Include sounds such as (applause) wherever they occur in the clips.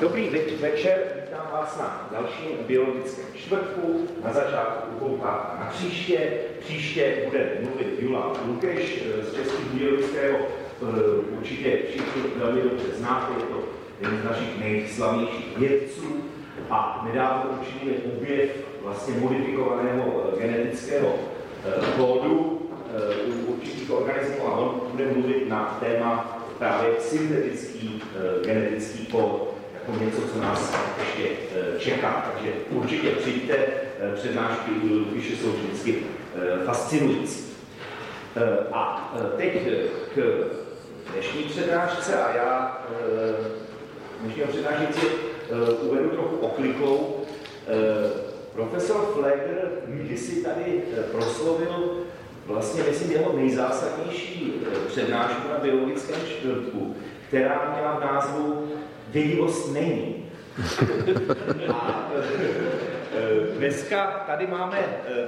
Dobrý večer, vítám vás na dalším biologickém čtvrtku, na začátku ukoukáka na příště. Příště bude mluvit Jula Lukeš z Českého biologického, určitě všichni velmi dobře znáte, je to jeden z našich nejslavnějších vědců. A nedávno učinili objev vlastně modifikovaného genetického kódu u určitých organismů a on bude mluvit na téma právě syntetický genetický kód jako něco, co nás ještě čeká. Takže určitě přijďte, přednášky u jsou vždycky fascinující. A teď k dnešní přednášce a já dnešního přednášející uvedu trochu oklikou. Profesor Flegger kdysi tady proslovil vlastně, myslím, jeho nejzásadnější přednášku na biologickém čtvrtku, která měla v názvu Vědivost není. A dneska tady máme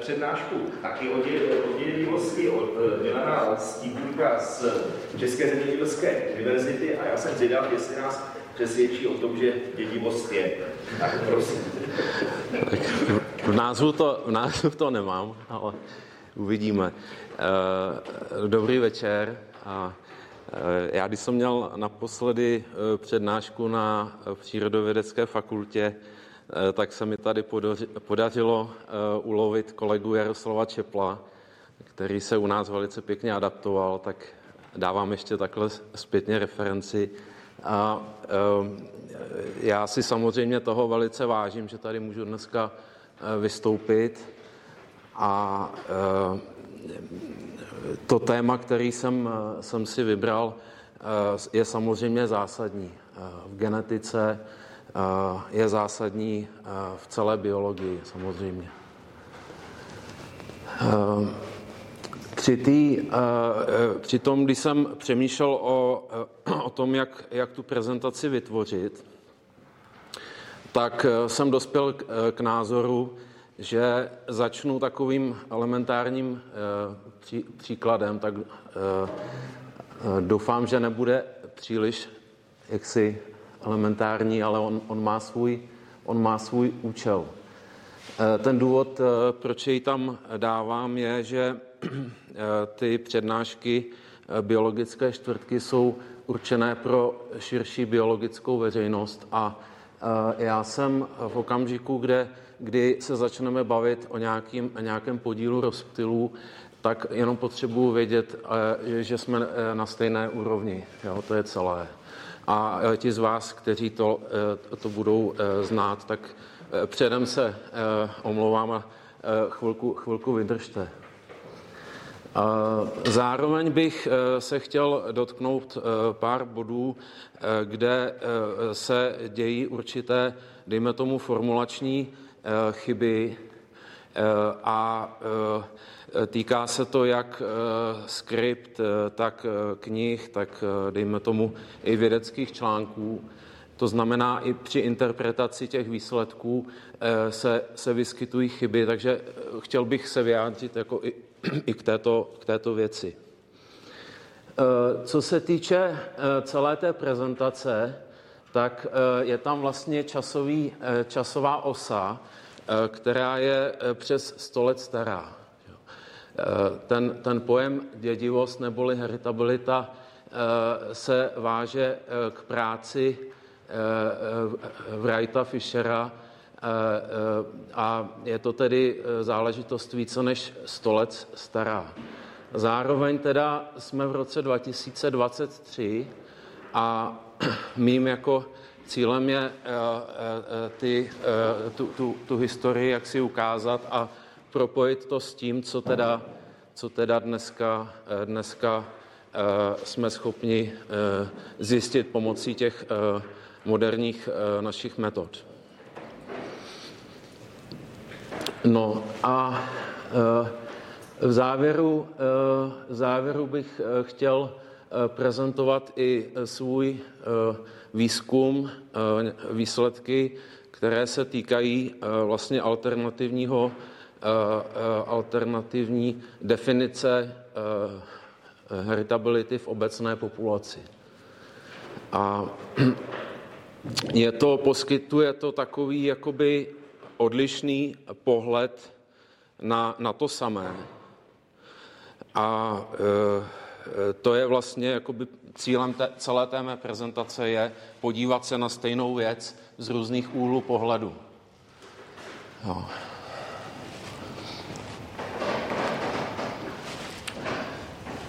přednášku taky o dědivosti od Milana Stívníka z České zemědělské univerzity a já jsem zvědav, jestli nás přesvědčí o tom, že dědivost je. Tak prosím. Tak v názvu to, v názvu to nemám, ale uvidíme. Dobrý večer. Já když jsem měl naposledy přednášku na přírodovědecké fakultě, tak se mi tady podařilo ulovit kolegu Jaroslava Čepla, který se u nás velice pěkně adaptoval, tak dávám ještě takhle zpětně referenci. A já si samozřejmě toho velice vážím, že tady můžu dneska vystoupit. A to téma, který jsem, jsem si vybral, je samozřejmě zásadní v genetice, je zásadní v celé biologii samozřejmě. Při, tý, při tom, když jsem přemýšlel o, o tom, jak, jak tu prezentaci vytvořit, tak jsem dospěl k, k názoru, že začnu takovým elementárním pří, příkladem, tak doufám, že nebude příliš jaksi elementární, ale on, on, má svůj, on má svůj účel. Ten důvod, proč jej tam dávám, je, že ty přednášky biologické čtvrtky jsou určené pro širší biologickou veřejnost a já jsem v okamžiku, kde, kdy se začneme bavit o nějakým, nějakém podílu rozptylů, tak jenom potřebuji vědět, že jsme na stejné úrovni. Jo, to je celé. A ti z vás, kteří to, to budou znát, tak předem se omlouvám a chvilku, chvilku vydržte. Zároveň bych se chtěl dotknout pár bodů, kde se dějí určité, dejme tomu, formulační chyby a týká se to jak skript, tak knih, tak dejme tomu i vědeckých článků. To znamená, i při interpretaci těch výsledků se, se vyskytují chyby, takže chtěl bych se vyjádřit jako i, i k, této, k této věci. Co se týče celé té prezentace, tak je tam vlastně časový, časová osa, která je přes 100 let stará. Ten, ten pojem dědivost neboli heritabilita se váže k práci Wrighta Fischera a je to tedy záležitost více než 100 let stará. Zároveň teda jsme v roce 2023 a (clears throat) mým jako cílem je ty, tu, tu, tu historii jak si ukázat a propojit to s tím, co teda, co teda dneska, dneska jsme schopni zjistit pomocí těch moderních našich metod. No a v závěru, v závěru bych chtěl prezentovat i svůj výzkum, výsledky, které se týkají vlastně alternativního, alternativní definice heritability v obecné populaci. A (clears throat) je to, poskytuje to takový jakoby odlišný pohled na, na to samé. A e, to je vlastně jakoby cílem té, celé té mé prezentace je podívat se na stejnou věc z různých úhlů pohledu. Jo.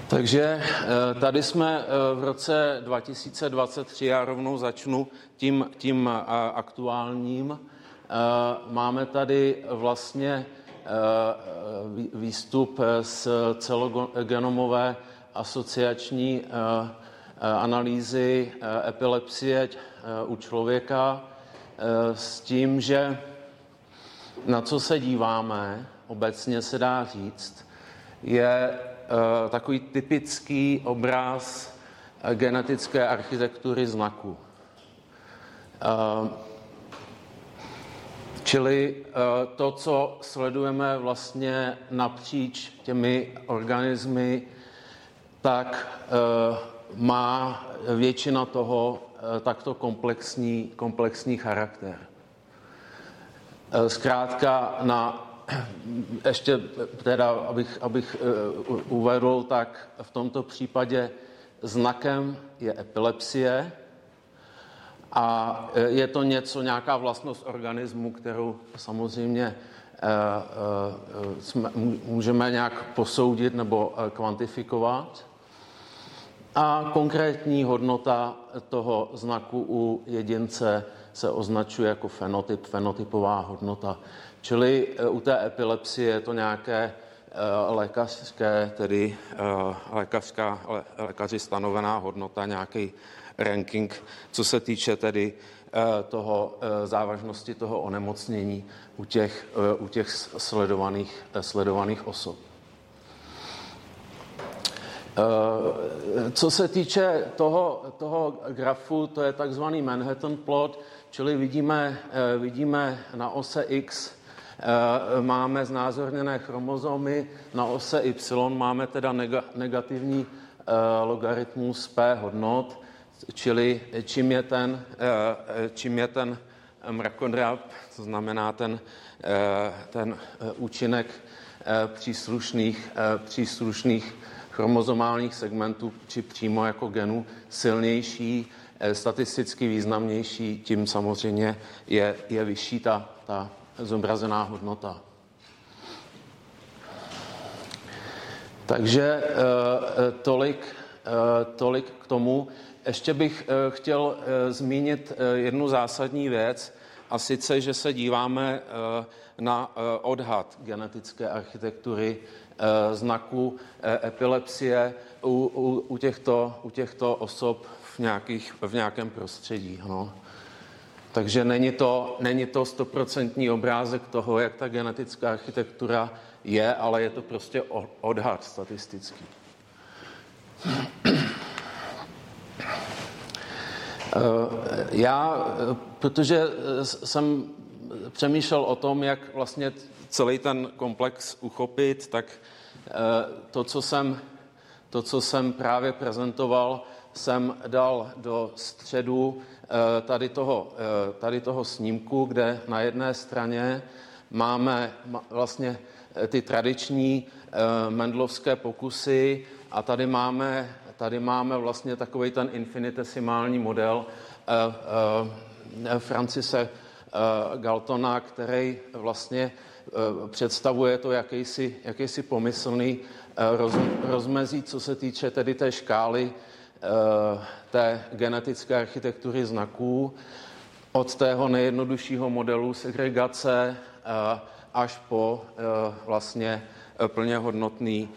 Takže eh, tady jsme eh, v roce 2023, já rovnou začnu tím, tím eh, aktuálním. Máme tady vlastně výstup z celogenomové asociační analýzy epilepsie u člověka s tím, že na co se díváme, obecně se dá říct, je Eh, takový typický obraz eh, genetické architektury znaku. Eh, čili to, co sledujeme vlastně napříč těmi organismy, tak má většina toho takto komplexní, komplexní charakter. Zkrátka na (clears throat) ještě teda, abych, abych uvedl, tak v tomto případě znakem je epilepsie a eh, je to něco, nějaká vlastnost organismu, kterou samozřejmě uh, uh, jsme, můžeme nějak posoudit nebo kvantifikovat. A konkrétní hodnota toho znaku u jedince se označuje jako fenotyp, fenotypová hodnota. Čili u té epilepsie je to nějaké lékařské, tedy lékařská, lékaři stanovená hodnota, nějaký ranking, co se týče tedy toho závažnosti toho onemocnění u těch, u těch sledovaných, sledovaných osob. Co se týče toho, toho grafu, to je takzvaný Manhattan plot, čili vidíme, vidíme na ose X Eh, máme znázorněné chromozomy, na ose Y máme teda negativní eh, logaritmus P hodnot, čili čím je ten, eh, čím je ten mrakodrap, to znamená ten, ten účinek příslušných, příslušných chromozomálních segmentů, či přímo jako genů silnější, statisticky významnější, tím samozřejmě je, je vyšší ta, ta zobrazená hodnota. Takže eh, eh, tolik, eh, tolik k tomu. Ještě bych chtěl zmínit jednu zásadní věc, a sice, že se díváme na odhad genetické architektury znaku epilepsie u, u, u, těchto, u těchto osob v, nějakých, v nějakém prostředí. No. Takže není to, není to stoprocentní obrázek toho, jak ta genetická architektura je, ale je to prostě odhad statistický. Eh, já, protože jsem přemýšlel o tom, jak vlastně celý ten komplex uchopit, tak eh, to, co jsem, to, co jsem právě prezentoval, jsem dal do středu Eh, tady toho, eh, tady toho snímku, kde na jedné straně máme vlastně eh, ty tradiční mendlovské pokusy a tady máme, tady máme vlastně takový ten infinitesimální model Francise Galtona, který vlastně představuje to jakýsi, jakýsi pomyslný rozmezí, co se týče tedy té škály Eh, té genetické architektury znaků, od tého nejjednoduššího modelu segregace eh, až po eh, vlastně plně hodnotný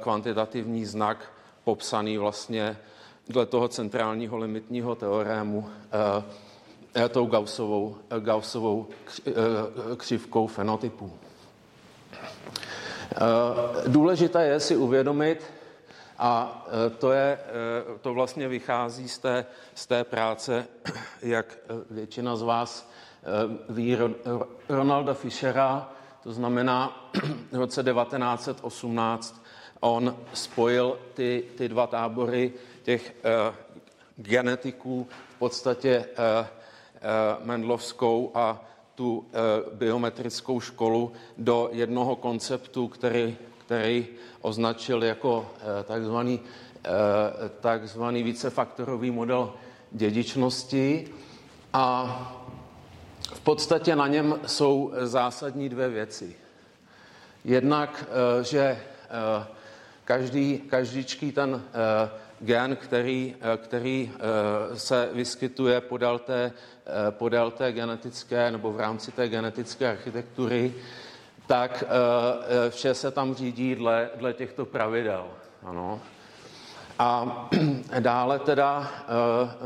kvantitativní znak popsaný vlastně dle toho centrálního limitního teorému tou Gaussovou, Gaussovou křivkou fenotypů. Důležité je si uvědomit, a to, je, to vlastně vychází z té, z té práce, (clears throat) jak většina z vás ví, Ronalda Fischera, to znamená (clears throat) v roce 1918 on spojil ty, ty dva tábory těch genetiků v podstatě Mendlovskou a tu biometrickou školu do jednoho konceptu, který, který označil jako takzvaný, takzvaný vícefaktorový model dědičnosti. A v podstatě na něm jsou zásadní dvě věci. Jednak, že každý, každičký ten eh, gen, který, eh, který eh, se vyskytuje podél té, podél té genetické nebo v rámci té genetické architektury, tak vše se tam řídí dle, dle těchto pravidel. Ano. A (clears throat) dále teda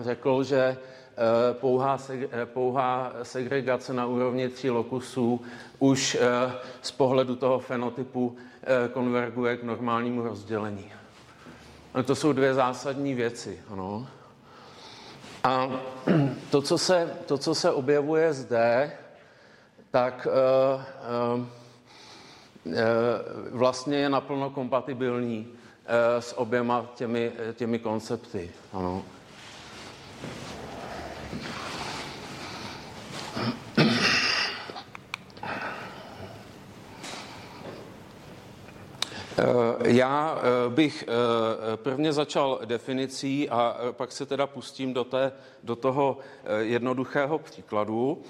řekl, že pouhá, pouhá segregace na úrovni tří lokusů už z pohledu toho fenotypu Eh, konverguje k normálnímu rozdělení. Ale to jsou dvě zásadní věci. Ano. A (clears throat) to co, se, to, co se objevuje zde, tak vlastně je naplno kompatibilní s oběma těmi, těmi koncepty. Ano. Eh, já eh, bych eh, prvně začal definicí a pak se teda pustím do, té, do toho jednoduchého příkladu.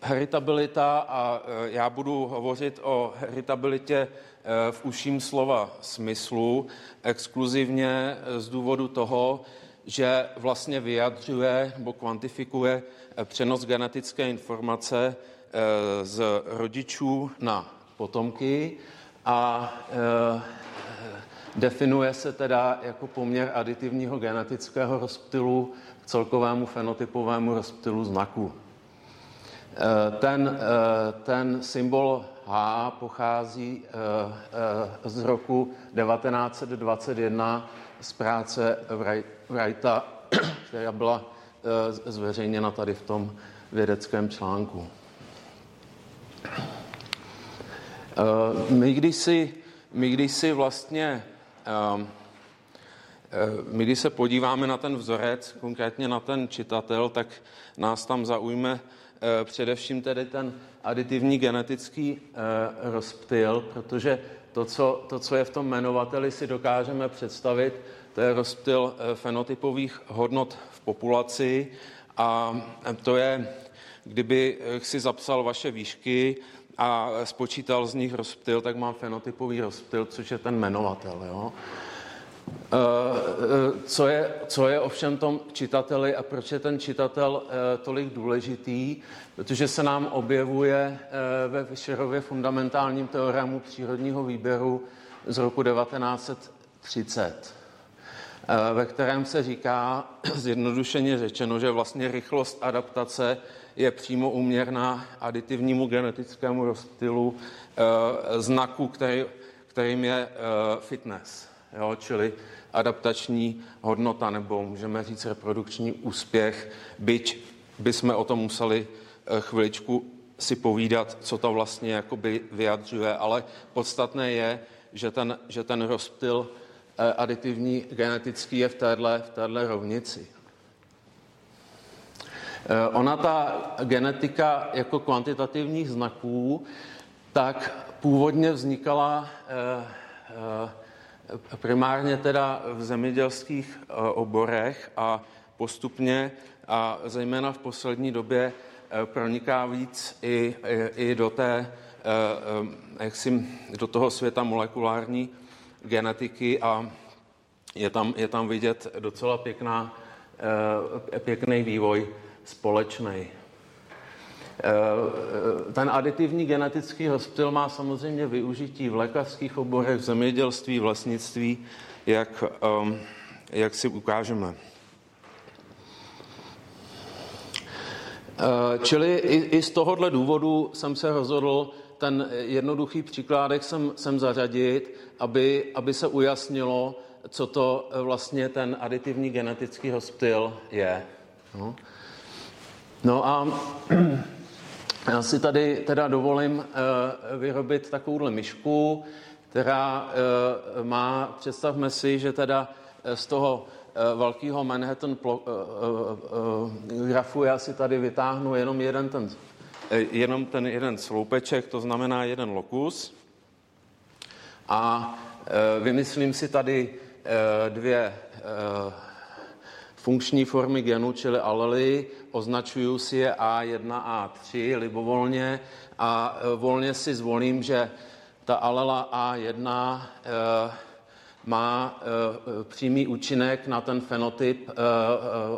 Heritabilita a já budu hovořit o heritabilitě v uším slova smyslu, exkluzivně z důvodu toho, že vlastně vyjadřuje nebo kvantifikuje přenos genetické informace z rodičů na potomky a e, definuje se teda jako poměr aditivního genetického rozptylu k celkovému fenotypovému rozptylu znaku. E, ten, ten symbol H pochází z roku 1921 z práce Wrighta, (clears throat) která byla zveřejněna tady v tom vědeckém článku. Eh, my když si, my když si vlastně eh, my když se podíváme na ten vzorec, konkrétně na ten čitatel, tak nás tam zaujme eh, především tedy ten aditivní genetický rozptyl, protože to co, to, co je v tom jmenovateli, si dokážeme představit, to je rozptyl fenotypových hodnot v populaci a to je, kdyby si zapsal vaše výšky a spočítal z nich rozptyl, tak mám fenotypový rozptyl, což je ten jmenovatel. Jo? Eh, eh, co je, co je ovšem tom čitateli a proč je ten čitatel eh, tolik důležitý? Protože se nám objevuje ve Fischerově fundamentálním teoremu přírodního výběru z roku 1930, ve kterém se říká, (clears throat) zjednodušeně řečeno, že vlastně rychlost adaptace je přímo uměrná aditivnímu genetickému rozptylu znaku, který, kterým je fitness, jo, čili adaptační hodnota, nebo můžeme říct reprodukční úspěch, byť bychom o tom museli e, chviličku si povídat, co to vlastně jakoby vyjadřuje, ale podstatné je, že ten, že ten rozptyl aditivní genetický je v téhle, v téhle rovnici. Eh, ona ta genetika jako kvantitativních znaků, tak původně vznikala eh, eh, primárně teda v zemědělských oborech a postupně a zejména v poslední době proniká víc i, i, i do, té, jaksi, do toho světa molekulární genetiky a je tam, je tam vidět docela pěkná, pěkný vývoj společný. Eh, eh, ten aditivní genetický rozptyl má samozřejmě využití v lékařských oborech, v zemědělství, v lesnictví, jak, um, jak si ukážeme. Eh, čili i, i z tohohle důvodu jsem se rozhodl ten jednoduchý příkládek sem, sem zařadit, aby, aby se ujasnilo, co to vlastně ten aditivní genetický rozptyl je. No. No a (clears throat) já si tady teda dovolím uh, vyrobit takovouhle myšku, která uh, má, představme si, že teda z toho velkého Manhattan grafu já si tady vytáhnu jenom jeden ten, jenom ten jeden sloupeček, to znamená jeden lokus. A vymyslím si tady dvě funkční formy genu, čili alely, označuju si je A1, A3 libovolně a e, volně si zvolím, že ta alela A1 e, má e, přímý účinek na ten fenotyp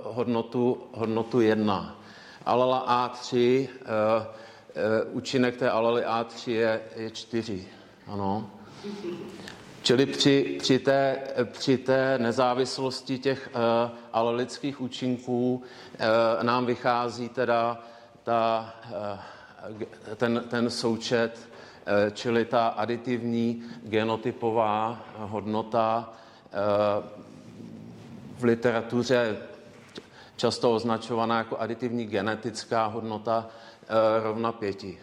hodnotu, hodnotu 1. Alela A3, účinek té alely A3 je, je 4. Ano. Čili při, při, té, při té nezávislosti těch uh, alelických účinků uh, nám vychází teda ta, uh, ten, ten součet, uh, čili ta aditivní genotypová hodnota uh, v literatuře často označovaná jako aditivní genetická hodnota uh, rovna pěti.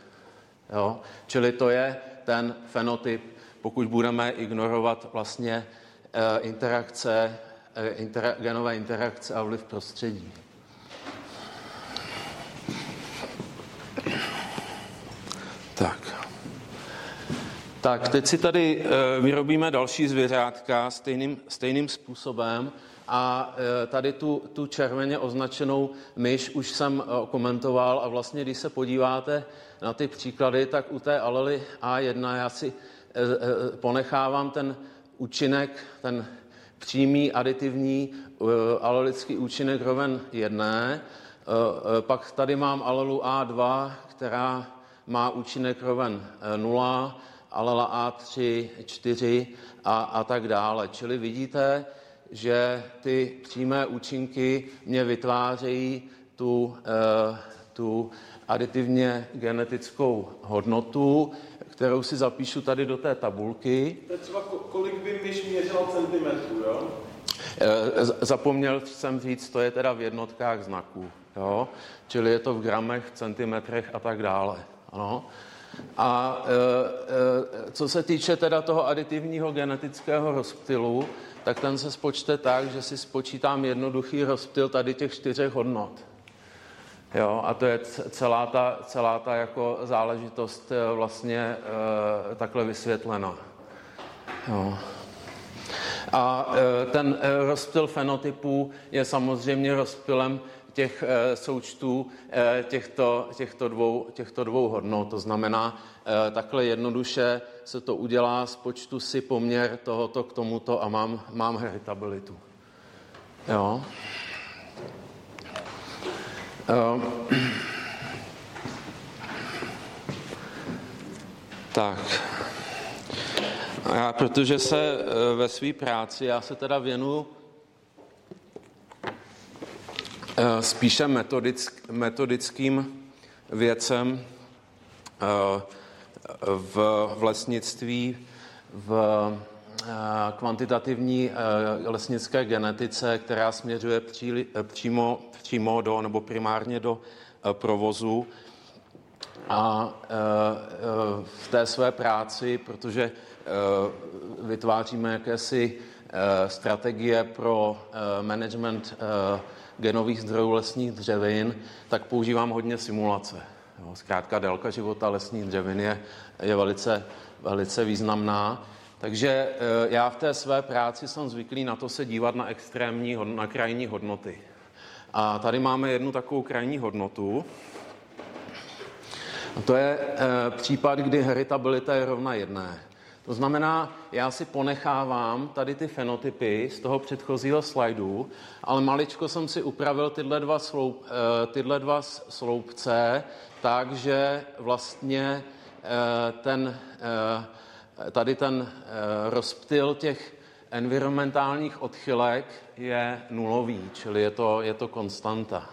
Jo? Čili to je ten fenotyp pokud budeme ignorovat vlastně eh, interakce, eh, intera, genové interakce a vliv prostředí. Tak. Tak, teď si tady e, vyrobíme další zvěřátka stejným, stejným způsobem a tady tu, tu červeně označenou myš už jsem komentoval a vlastně, když se podíváte na ty příklady, tak u té alely A1 já si Eh, eh, ponechávám ten účinek, ten přímý aditivní eh, alelický účinek roven jedné. Pak tady mám alelu A2, která má účinek roven 0, alela A3, 4 a, a tak dále. Čili vidíte, že ty přímé účinky mě vytvářejí tu, tu aditivně genetickou hodnotu, kterou si zapíšu tady do té tabulky. To je třeba, kolik by myš měřila centimetrů, jo? Eh, zapomněl jsem říct, to je teda v jednotkách znaků, jo? čili je to v gramech, centimetrech a tak dále. Ano. A e, e, co se týče teda toho aditivního genetického rozptylu, tak ten se spočte tak, že si spočítám jednoduchý rozptyl tady těch čtyřech hodnot. Jo, a to je celá ta, celá ta jako záležitost eh, vlastně e, takhle vysvětlena. Jo. A e, ten rozptyl fenotypů je samozřejmě rozptylem těch e, součtů e, těchto, těchto, dvou, těchto dvou hodnot. To znamená, e, takhle jednoduše se to udělá z počtu si poměr tohoto k tomuto a mám, mám heritabilitu. Jo. Uh, tak. Já, protože se eh, ve své práci, já se teda věnu eh, spíše metodick, metodickým věcem eh, v, v lesnictví, v kvantitativní lesnické genetice, která směřuje pří, přímo přímo do nebo primárně do eh, provozu. A eh, eh, v té své práci, protože vytváříme jakési strategie pro management genových zdrojů lesních dřevin, tak používám hodně simulace. zkrátka délka života lesních dřevin je, je velice, velice významná. Takže já v té své práci jsem zvyklý na to se dívat na extrémní, na krajní hodnoty. A tady máme jednu takovou krajní hodnotu. A to je e, případ, kdy heritabilita je rovna jedné. To znamená, já si ponechávám tady ty fenotypy z toho předchozího slajdu, ale maličko jsem si upravil tyhle dva, sloup, e, tyhle dva sloupce, takže vlastně ten, tady ten e, rozptyl těch environmentálních odchylek je nulový, čili je to, je to konstanta.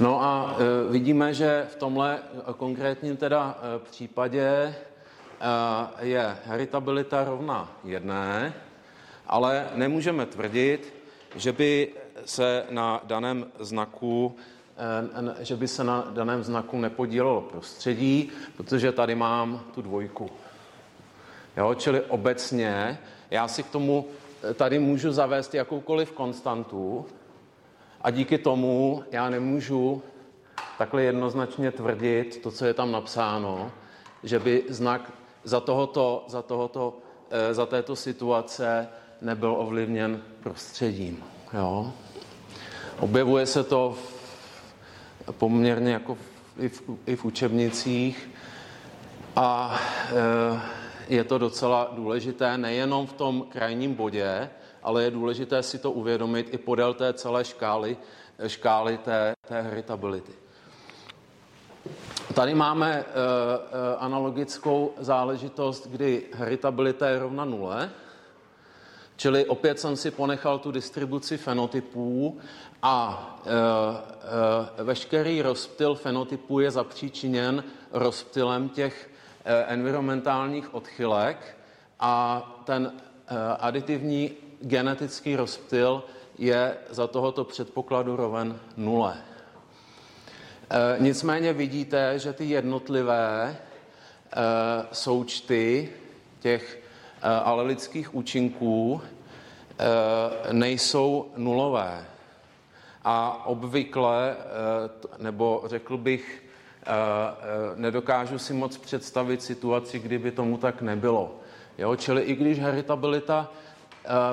No a e, vidíme, že v tomhle konkrétním teda případě je heritabilita rovna jedné, ale nemůžeme tvrdit, že by se na daném znaku že by se na daném znaku nepodílelo prostředí, protože tady mám tu dvojku. Jo, čili obecně já si k tomu eh, tady můžu zavést jakoukoliv konstantu, A díky tomu já nemůžu takhle jednoznačně tvrdit to, co je tam napsáno, že by znak za, tohoto, za, tohoto, eh, za této situace nebyl ovlivněn prostředím. Jo? Objevuje se to v, poměrně jako v, i, v, i v učebnicích. A e, je to docela důležité nejenom v tom krajním bodě, ale je důležité si to uvědomit i podél té celé škály, škály té, té heritability. Tady máme uh, analogickou záležitost, kdy heritabilita je rovna nule, čili opět jsem si ponechal tu distribuci fenotypů a uh, uh, veškerý rozptyl fenotypů je zapříčiněn rozptylem těch uh, environmentálních odchylek a ten uh, aditivní genetický rozptyl je za tohoto předpokladu roven nule. E, nicméně vidíte, že ty jednotlivé e, součty těch e, alelických účinků nejsou nulové. A obvykle, nebo řekl bych, nedokážu si moc představit situaci, kdyby tomu tak nebylo. Jo? Čili i když heritabilita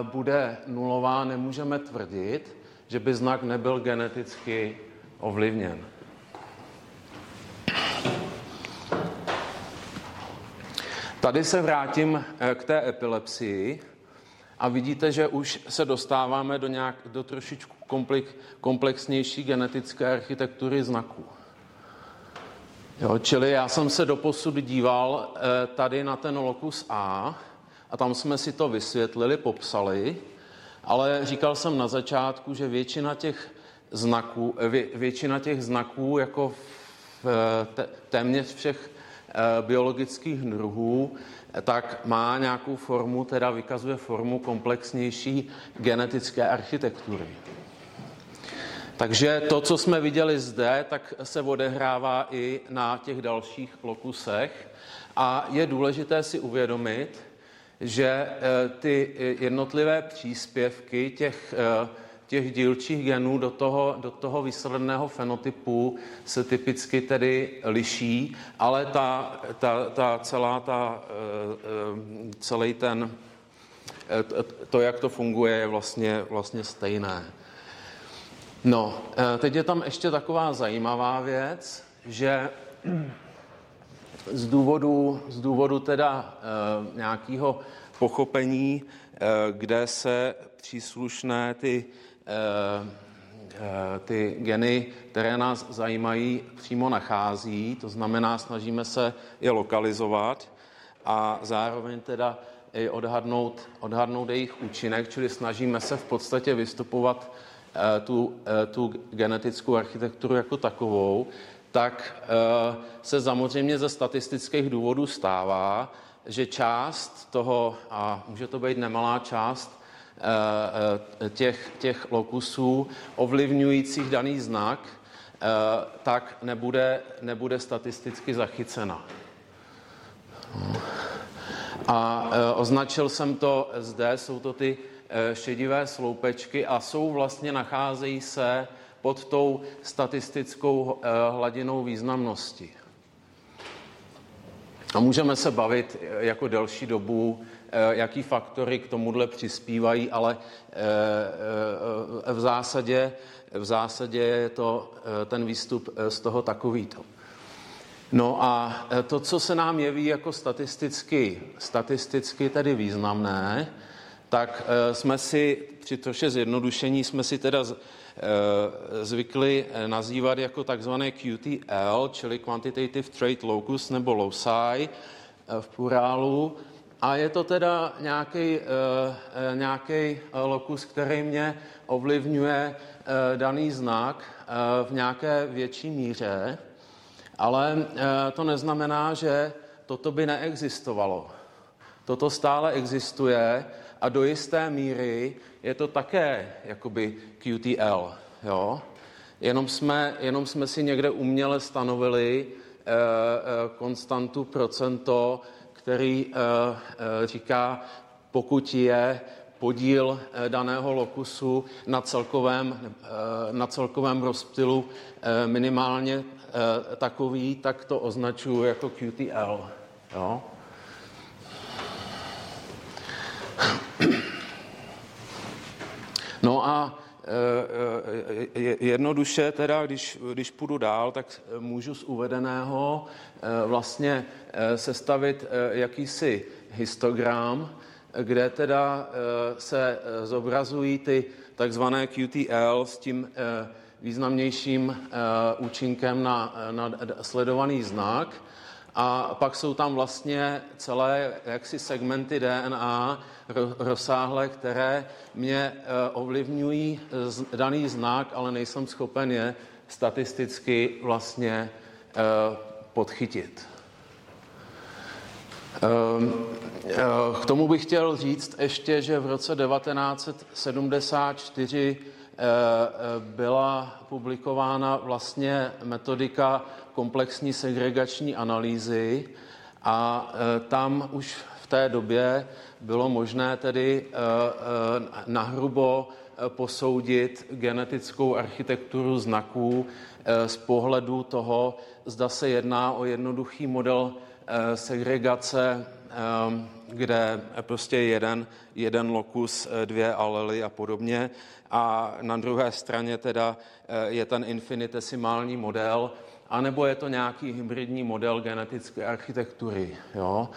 bude nulová, nemůžeme tvrdit, že by znak nebyl geneticky ovlivněn. Tady se vrátím eh, k té epilepsii a vidíte, že už se dostáváme do, nějak, do trošičku komplexnější genetické architektury znaků. Jo, čili já jsem se doposud díval eh, tady na ten lokus A a tam jsme si to vysvětlili, popsali, ale říkal jsem na začátku, že většina těch znaků, eh, vě, většina těch znaků jako v téměř všech Eh, biologických druhů, tak má nějakou formu, teda vykazuje formu komplexnější genetické architektury. Takže to, co jsme viděli zde, tak se odehrává i na těch dalších lokusech a je důležité si uvědomit, že eh, ty jednotlivé příspěvky těch eh, těch dílčích genů do toho, do toho výsledného fenotypu se typicky tedy liší, ale ta, ta, ta celá ta, eh, eh, celý ten, eh, to, jak to funguje, je vlastně, vlastně stejné. No, teď je tam ještě taková zajímavá věc, že z důvodu, z důvodu teda nějakého pochopení, kde se příslušné ty Eh, eh, ty geny, které nás zajímají, přímo nachází, to znamená, snažíme se je lokalizovat a zároveň teda i odhadnout, odhadnout jejich účinek, čili snažíme se v podstatě vystupovat eh, tu, tu genetickou architekturu jako takovou, tak se samozřejmě ze statistických důvodů stává, že část toho, a může to být nemalá část, Eh, eh, těch, těch lokusů ovlivňujících daný znak, eh, tak nebude, nebude statisticky zachycena. A označil jsem to zde, jsou to ty šedivé sloupečky a jsou vlastně, nacházejí se pod tou statistickou hladinou významnosti. A můžeme se bavit jako delší dobu Eh, jaký faktory k tomuhle přispívají, ale eh, eh, v zásadě, v zásadě je to ten výstup z toho takovýto. No a to, co se nám jeví jako statisticky, statisticky tedy významné, tak jsme si při troše zjednodušení jsme si teda zvykli nazývat jako takzvané QTL, čili Quantitative Trait Locus nebo loci v plurálu. A je to teda nějaký, uh, lokus, který mě ovlivňuje daný znak v nějaké větší míře, ale to neznamená, že toto by neexistovalo. Toto stále existuje a do jisté míry je to také jakoby QTL. Jo? Jenom, jsme, jenom jsme si někde uměle stanovili uh, uh, konstantu procento který uh, uh, říká, pokud je podíl daného lokusu na celkovém, na celkovém rozptylu minimálně takový, tak to označuju jako QTL. Jo? (clears throat) No a Eh, eh, jednoduše teda, když, když půjdu dál, tak můžu z uvedeného eh, vlastně sestavit jakýsi histogram, kde teda se zobrazují ty takzvané QTL s tím významnějším účinkem na, na sledovaný znak. A pak jsou tam vlastně celé jaksi segmenty DNA, rozsáhlé, které mě eh, ovlivňují daný znak, ale nejsem schopen je statisticky vlastně eh, podchytit. Ehm, eh, k tomu bych chtěl říct ještě, že v roce 1974 byla publikována vlastně metodika komplexní segregační analýzy a tam už v té době bylo možné tedy eh, eh, nahrubo eh, posoudit genetickou architekturu znaků z pohledu toho, zda se jedná o jednoduchý model segregace, kde prostě jeden, jeden lokus, dvě alely a podobně. A na druhé straně teda je ten infinitesimální model, anebo je to nějaký hybridní model genetické architektury. Jo?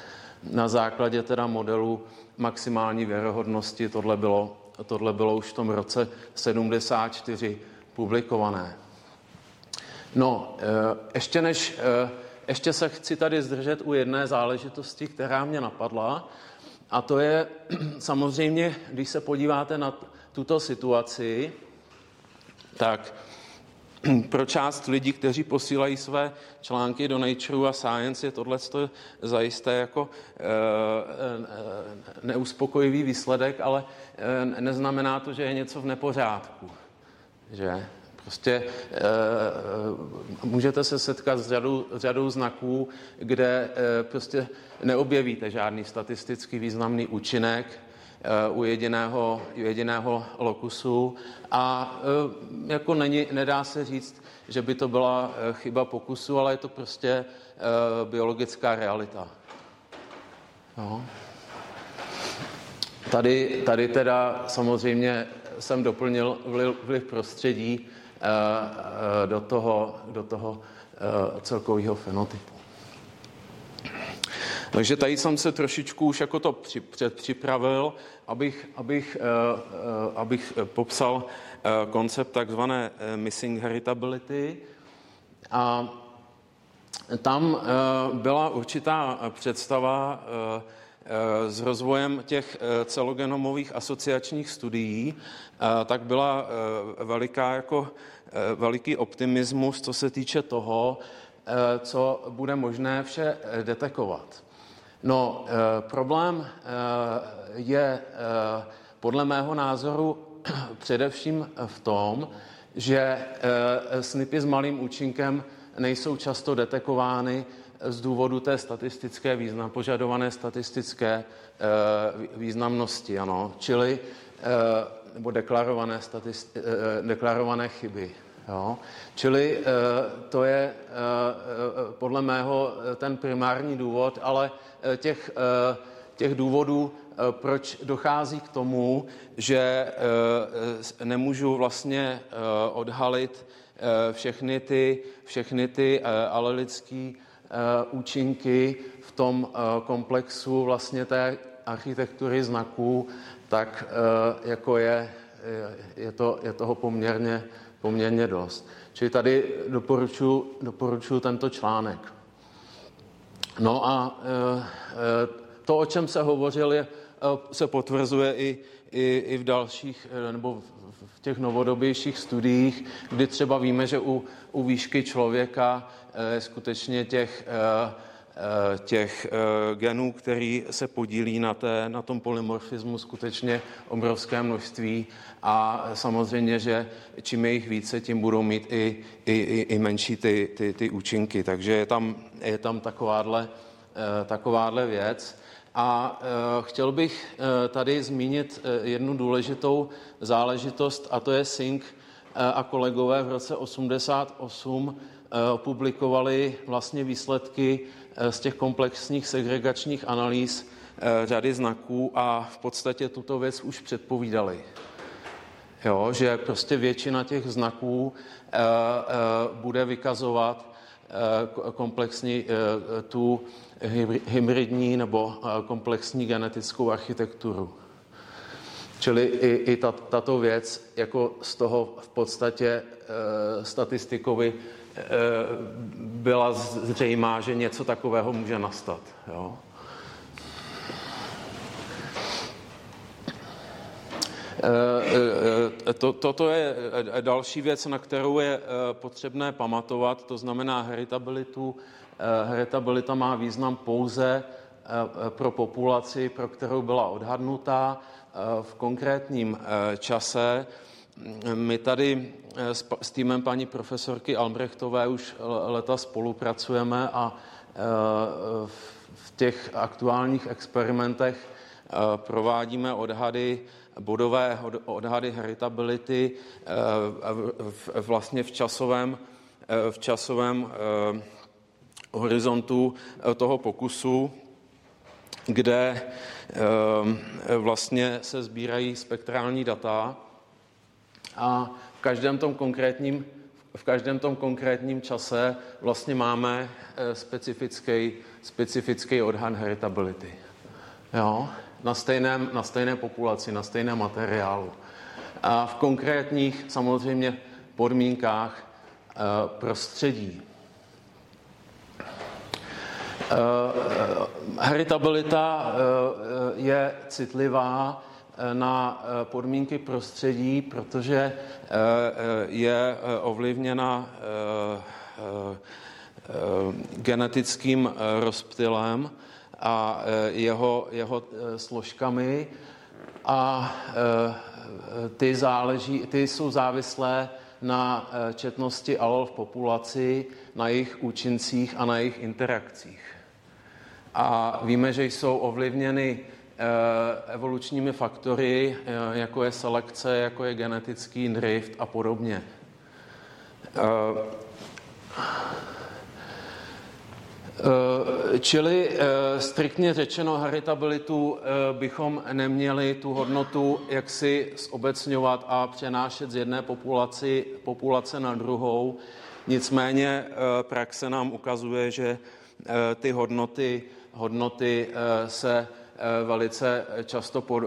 na základě teda modelu maximální věrohodnosti. Tohle bylo, tohle bylo už v tom roce 74 publikované. No, eh, ještě než, eh, ještě se chci tady zdržet u jedné záležitosti, která mě napadla, a to je (clears throat) samozřejmě, když se podíváte na tuto situaci, tak (clears throat) pro část lidí, kteří posílají své články do Nature a Science, je tohle zajisté jako e, e, neuspokojivý výsledek, ale e, neznamená to, že je něco v nepořádku. Že? Prostě můžete se setkat s řadou, řadou znaků, kde e, prostě neobjevíte žádný statisticky významný účinek, Eh, u jediného, u jediného lokusu a eh, jako není, nedá se říct, že by to byla eh, chyba pokusu, ale je to prostě biologická realita. No. Tady, tady teda samozřejmě jsem doplnil vliv, vliv prostředí do toho, do toho celkového fenotypu. Takže tady jsem se trošičku už jako to při, předpřipravil, abych, abych, uh, abych popsal koncept takzvané missing heritability. A tam byla určitá představa s rozvojem těch celogenomových asociačních studií, tak byla veliká jako veliký optimismus, co se týče toho, co bude možné vše detekovat. No, eh, problém eh, je eh, podle mého názoru (clears throat) především v tom, že snipy s malým účinkem nejsou často detekovány z důvodu té statistické význam, požadované statistické významnosti, ano, čili nebo deklarované, statist, deklarované chyby. Jo? Čili to je podle mého ten primární důvod, ale Eh, těch, eh, těch důvodů, eh, proč dochází k tomu, že nemůžu vlastně odhalit všechny ty, všechny ty alelické účinky v tom komplexu vlastně té architektury znaků, tak jako je, je, to, je toho poměrně, poměrně dost. Čili tady doporučuji doporučuji tento článek. No a to, o čem se hovořil, je, e, se potvrzuje i, i, i v dalších, nebo v těch novodobějších studiích, kdy třeba víme, že u, u výšky člověka je skutečně těch Eh, těch eh, genů, který se podílí na, té, na tom polymorfismu skutečně obrovské množství a samozřejmě, že čím je jich více, tím budou mít i, i, i menší ty, ty, ty účinky. Takže je tam, je tam takováhle, eh, takováhle věc. A chtěl bych tady zmínit jednu důležitou záležitost, a to je SYNC a kolegové v roce 88 publikovali vlastně výsledky z těch komplexních segregačních analýz řady znaků a v podstatě tuto věc už předpovídali. Jo, že prostě většina těch znaků bude vykazovat komplexní tu hybridní nebo komplexní genetickou architekturu. Čili i, i tato věc jako z toho v podstatě statistikovi byla zřejmá, že něco takového může nastat. Jo. To, toto je další věc, na kterou je potřebné pamatovat, to znamená heritabilitu. Heritabilita má význam pouze pro populaci, pro kterou byla odhadnutá v konkrétním čase. My tady s týmem paní profesorky Albrechtové už leta spolupracujeme a v těch aktuálních experimentech provádíme odhady, bodové odhady heritability vlastně v časovém, v časovém horizontu toho pokusu, kde vlastně se sbírají spektrální data a v každém tom konkrétním, v každém tom konkrétním čase vlastně máme specifický, specifický odhad heritability. Jo? Na, stejném, na stejné populaci, na stejném materiálu. A v konkrétních samozřejmě podmínkách prostředí. Heritabilita je citlivá na podmínky prostředí, protože je ovlivněna genetickým rozptylem a jeho, jeho složkami a ty, záleží, ty jsou závislé na četnosti alel v populaci, na jejich účincích a na jejich interakcích. A víme, že jsou ovlivněny evolučními faktory, jako je selekce, jako je genetický drift a podobně. Čili striktně řečeno heritabilitu bychom neměli tu hodnotu jaksi zobecňovat a přenášet z jedné populaci, populace na druhou. Nicméně praxe nám ukazuje, že ty hodnoty, hodnoty se velice často pod,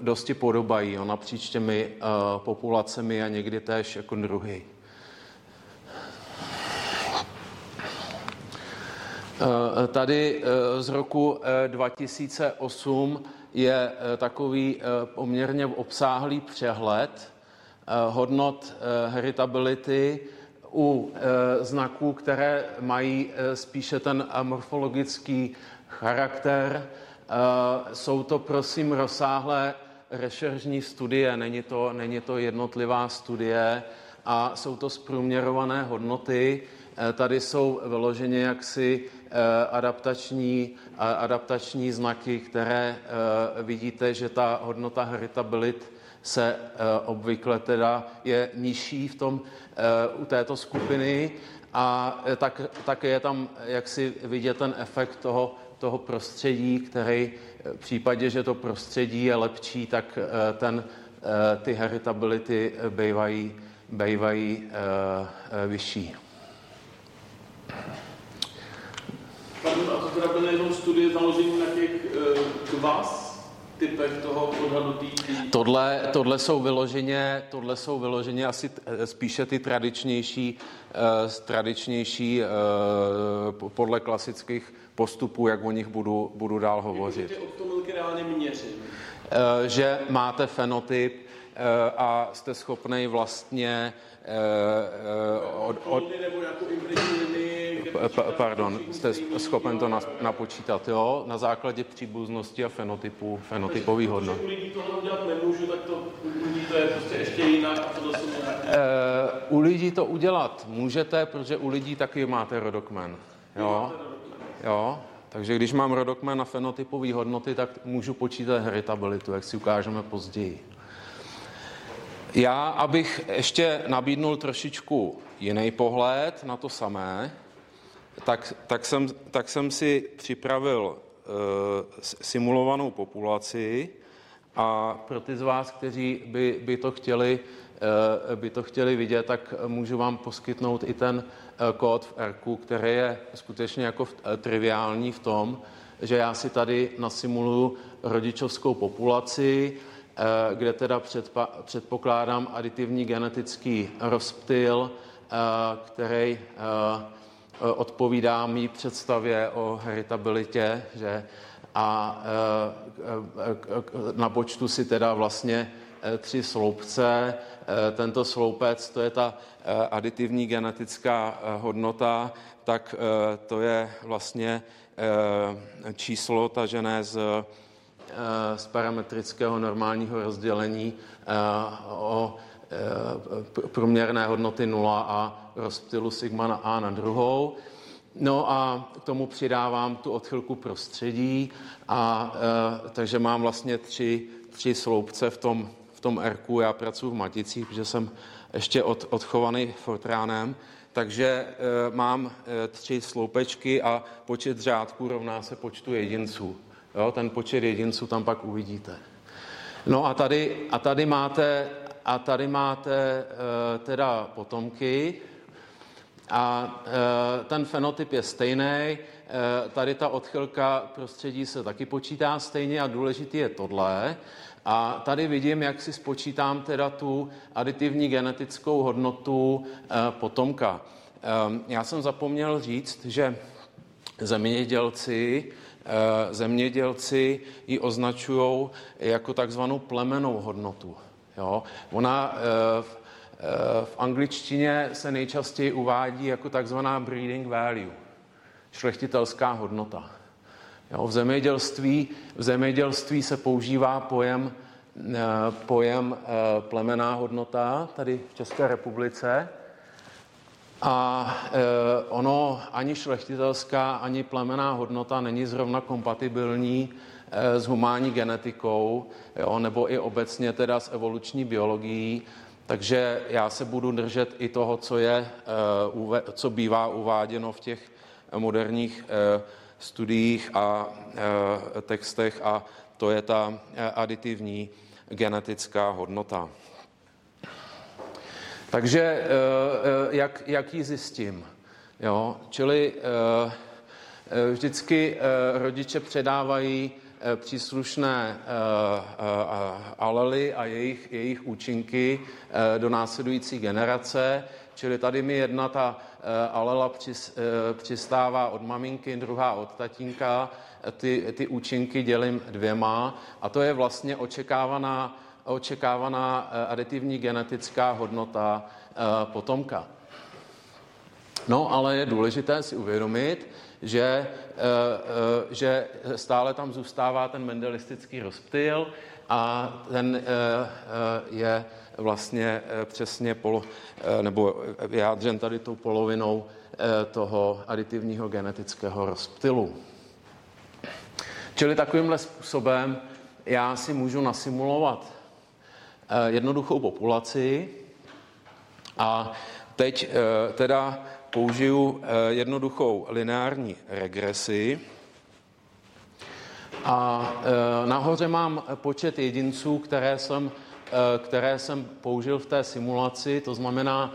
dosti podobají jo, napříč těmi populacemi a někdy též jako druhy. Tady z roku 2008 je takový poměrně obsáhlý přehled hodnot heritability u znaků, které mají spíše ten morfologický charakter. Jsou to prosím rozsáhlé rešeržní studie, není to, není to jednotlivá studie a jsou to zprůměrované hodnoty. Tady jsou vyloženě jaksi adaptační, adaptační znaky, které vidíte, že ta hodnota heritabilit se obvykle teda je nižší v tom, u této skupiny a tak, tak je tam jaksi vidět ten efekt toho, toho prostředí, který v případě, že to prostředí je lepší, tak ten, ty heritability bývají, bývají vyšší. Pardon, a to teda byly jenom studie založené na těch kvas typech toho odhadnutý? Tohle, tohle jsou vyloženě, tohle jsou vyloženě asi spíše ty tradičnější, uh, tradičnější uh, podle klasických postupů, jak o nich budu, budu dál hovořit. Ty optomilky reálně měřím. Uh, že máte fenotyp uh, a jste schopný vlastně od, od, nebo jako pardon, jste schopen to napočítat, jo, na základě příbuznosti a fenotypu, fenotypový hodnot. U lidí tohle udělat nemůžu, tak to u lidí to je prostě ještě jinak a to jsou U lidí to udělat můžete, protože u lidí taky máte rodokmen, jo, jo, Takže když mám rodokmen na fenotypové hodnoty, tak můžu počítat heritabilitu, jak si ukážeme později. Já, abych ještě nabídnul trošičku jiný pohled na to samé, tak, tak, jsem, tak jsem si připravil uh, simulovanou populaci a pro ty z vás, kteří by, by, to chtěli, uh, by to chtěli vidět, tak můžu vám poskytnout i ten uh, kód v R, který je skutečně jako v, triviální v tom, že já si tady nasimuluju rodičovskou populaci, kde teda předpokládám aditivní genetický rozptyl, který Eh, odpovídá mý představě o heritabilitě, že a eh, eh, na počtu si teda vlastně tři sloupce. Tento sloupec, to je ta aditivní genetická hodnota, tak to je vlastně číslo tažené z, z parametrického normálního rozdělení o průměrné hodnoty 0 a rozptylu sigma na A na druhou. No a k tomu přidávám tu odchylku prostředí, a, e, takže mám vlastně tři, tři sloupce v tom, v tom R. Já pracuji v maticích, protože jsem ještě od, odchovaný Fortránem, takže e, mám e, tři sloupečky a počet řádků rovná se počtu jedinců. Jo, ten počet jedinců tam pak uvidíte. No a tady, a tady máte, a tady máte e, teda potomky, a e, ten fenotyp je stejný. E, tady ta odchylka prostředí se taky počítá stejně a důležitý je tohle. A tady vidím, jak si spočítám teda tu aditivní genetickou hodnotu e, potomka. Já jsem zapomněl říct, že zemědělci zemědělci ji označují jako takzvanou plemenou hodnotu. Jo? Ona v Eh, v angličtině se nejčastěji uvádí jako takzvaná breeding value, šlechtitelská hodnota. Jo, v, zemědělství, v zemědělství se používá pojem, eh, pojem eh, plemená hodnota tady v České republice. A ono ani šlechtitelská, ani plemená hodnota není zrovna kompatibilní s humánní genetikou, jo, nebo i obecně teda s evoluční biologií. Takže já se budu držet i toho, co, je, eh, co bývá uváděno v těch moderních eh, studiích a eh, textech a to je ta aditivní genetická hodnota. Takže jak, jak ji zjistím? Jo? Čili vždycky rodiče předávají Eh, příslušné eh, eh, alely a jejich, jejich účinky do následující generace. Čili tady mi jedna ta alela přistává od maminky, druhá od tatínka. Ty, ty účinky dělím dvěma a to je vlastně očekávaná, očekávaná aditivní genetická hodnota potomka. No, ale je důležité si uvědomit, že, eh, eh, že stále tam zůstává ten mendelistický rozptyl a ten eh, je vlastně přesně polo, nebo vyjádřen tady tou polovinou toho aditivního genetického rozptylu. Čili takovýmhle způsobem já si můžu nasimulovat jednoduchou populaci a teď teda použiju eh, jednoduchou lineární regresi. A eh, nahoře mám počet jedinců, které jsem, eh, které jsem použil v té simulaci, to znamená,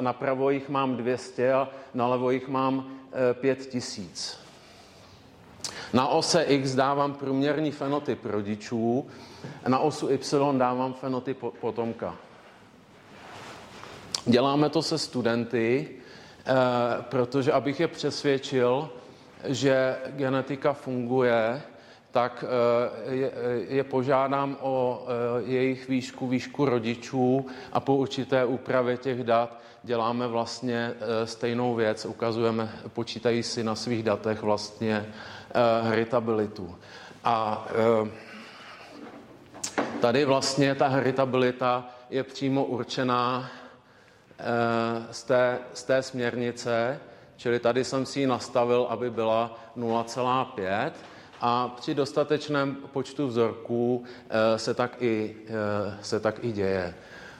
napravo jich mám 200 a nalevo jich mám 5000. Na ose X dávám průměrný fenotyp rodičů, na osu Y dávám fenotyp potomka. Děláme to se studenty, Eh, protože abych je přesvědčil, že genetika funguje, tak eh, je, požádám o eh, jejich výšku, výšku rodičů a po určité úpravě těch dat děláme vlastně stejnou věc, ukazujeme, počítají si na svých datech vlastně heritabilitu. A tady vlastně ta heritabilita je přímo určená Eh, z té, z té směrnice, čili tady jsem si ji nastavil, aby byla 0,5 a při dostatečném počtu vzorků se tak i, se tak i děje.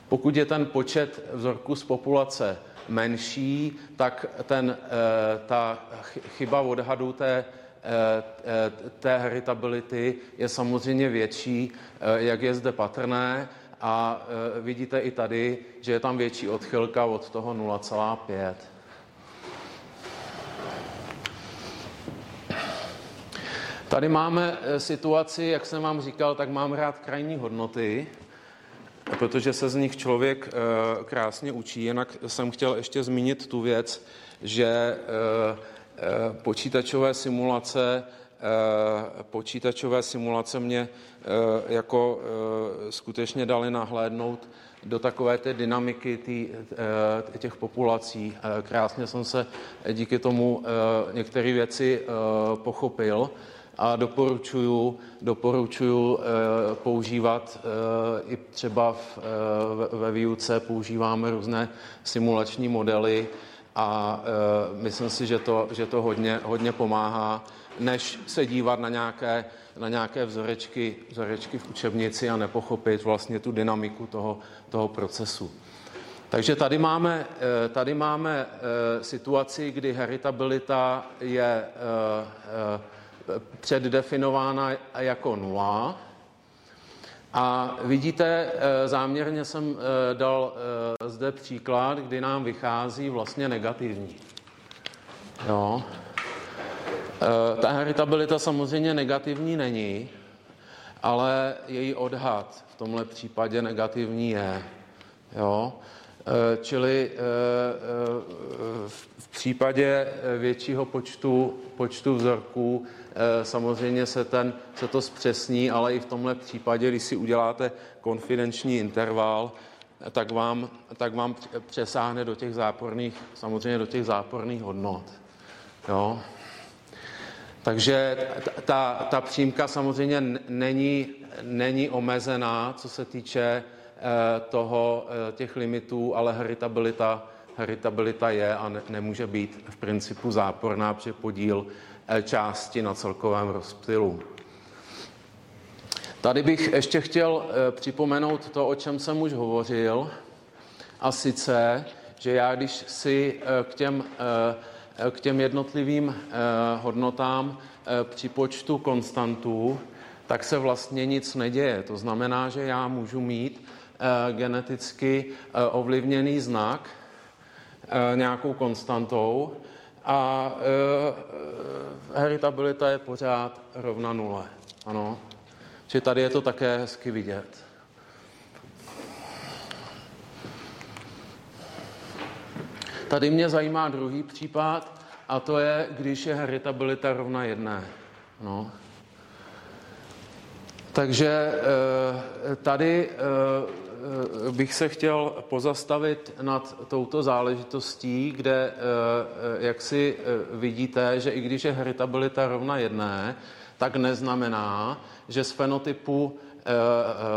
Pokud je ten počet vzorků z populace menší, tak ten, ta chyba odhadu té té heritability je samozřejmě větší, eh, jak je zde patrné. A vidíte i tady, že je tam větší odchylka od toho 0,5. Tady máme situaci, jak jsem vám říkal, tak mám rád krajní hodnoty, protože se z nich člověk krásně učí. Jinak jsem chtěl ještě zmínit tu věc, že Eh, počítačové simulace eh, počítačové simulace mě eh, jako skutečně dali nahlédnout do takové té dynamiky tý, těch populací. Krásně jsem se díky tomu některé věci pochopil a doporučuju, doporučuju používat i třeba v, ve výuce používáme různé simulační modely, a e, myslím si, že to, že to hodně, hodně pomáhá, než se dívat na nějaké, na nějaké vzorečky, vzorečky v učebnici a nepochopit vlastně tu dynamiku toho, toho procesu. Takže tady máme, e, tady máme e, situaci, kdy heritabilita je e, předdefinována jako nula, a vidíte, eh, záměrně jsem eh, dal eh, zde příklad, kdy nám vychází vlastně negativní. Jo. Ta heritabilita samozřejmě negativní není, ale její odhad v tomhle případě negativní je. Jo. Čili v případě většího počtu, počtu vzorků samozřejmě se, ten, se to zpřesní, ale i v tomhle případě, když si uděláte konfidenční interval, tak vám, tak vám přesáhne do těch záporných, samozřejmě do těch záporných hodnot. Jo? Takže ta, ta přímka samozřejmě není, není omezená, co se týče eh, toho, eh, těch limitů, ale heritabilita, heritabilita je a ne, nemůže být v principu záporná, protože podíl části na celkovém rozptylu. Tady bych ještě chtěl e, připomenout to, o čem jsem už hovořil, a sice, že já když si e, k těm, k těm jednotlivým hodnotám připočtu konstantů, tak se vlastně nic neděje. To znamená, že já můžu mít geneticky ovlivněný znak nějakou konstantou a e, heritabilita je pořád rovna nule. Ano. Čili tady je to také hezky vidět. Tady mě zajímá druhý případ, a to je, když je heritabilita rovna jedné. No. Takže e, tady e, bych se chtěl pozastavit nad touto záležitostí, kde, eh, eh, jak si vidíte, že i když je heritabilita rovna jedné, tak neznamená, že z fenotypu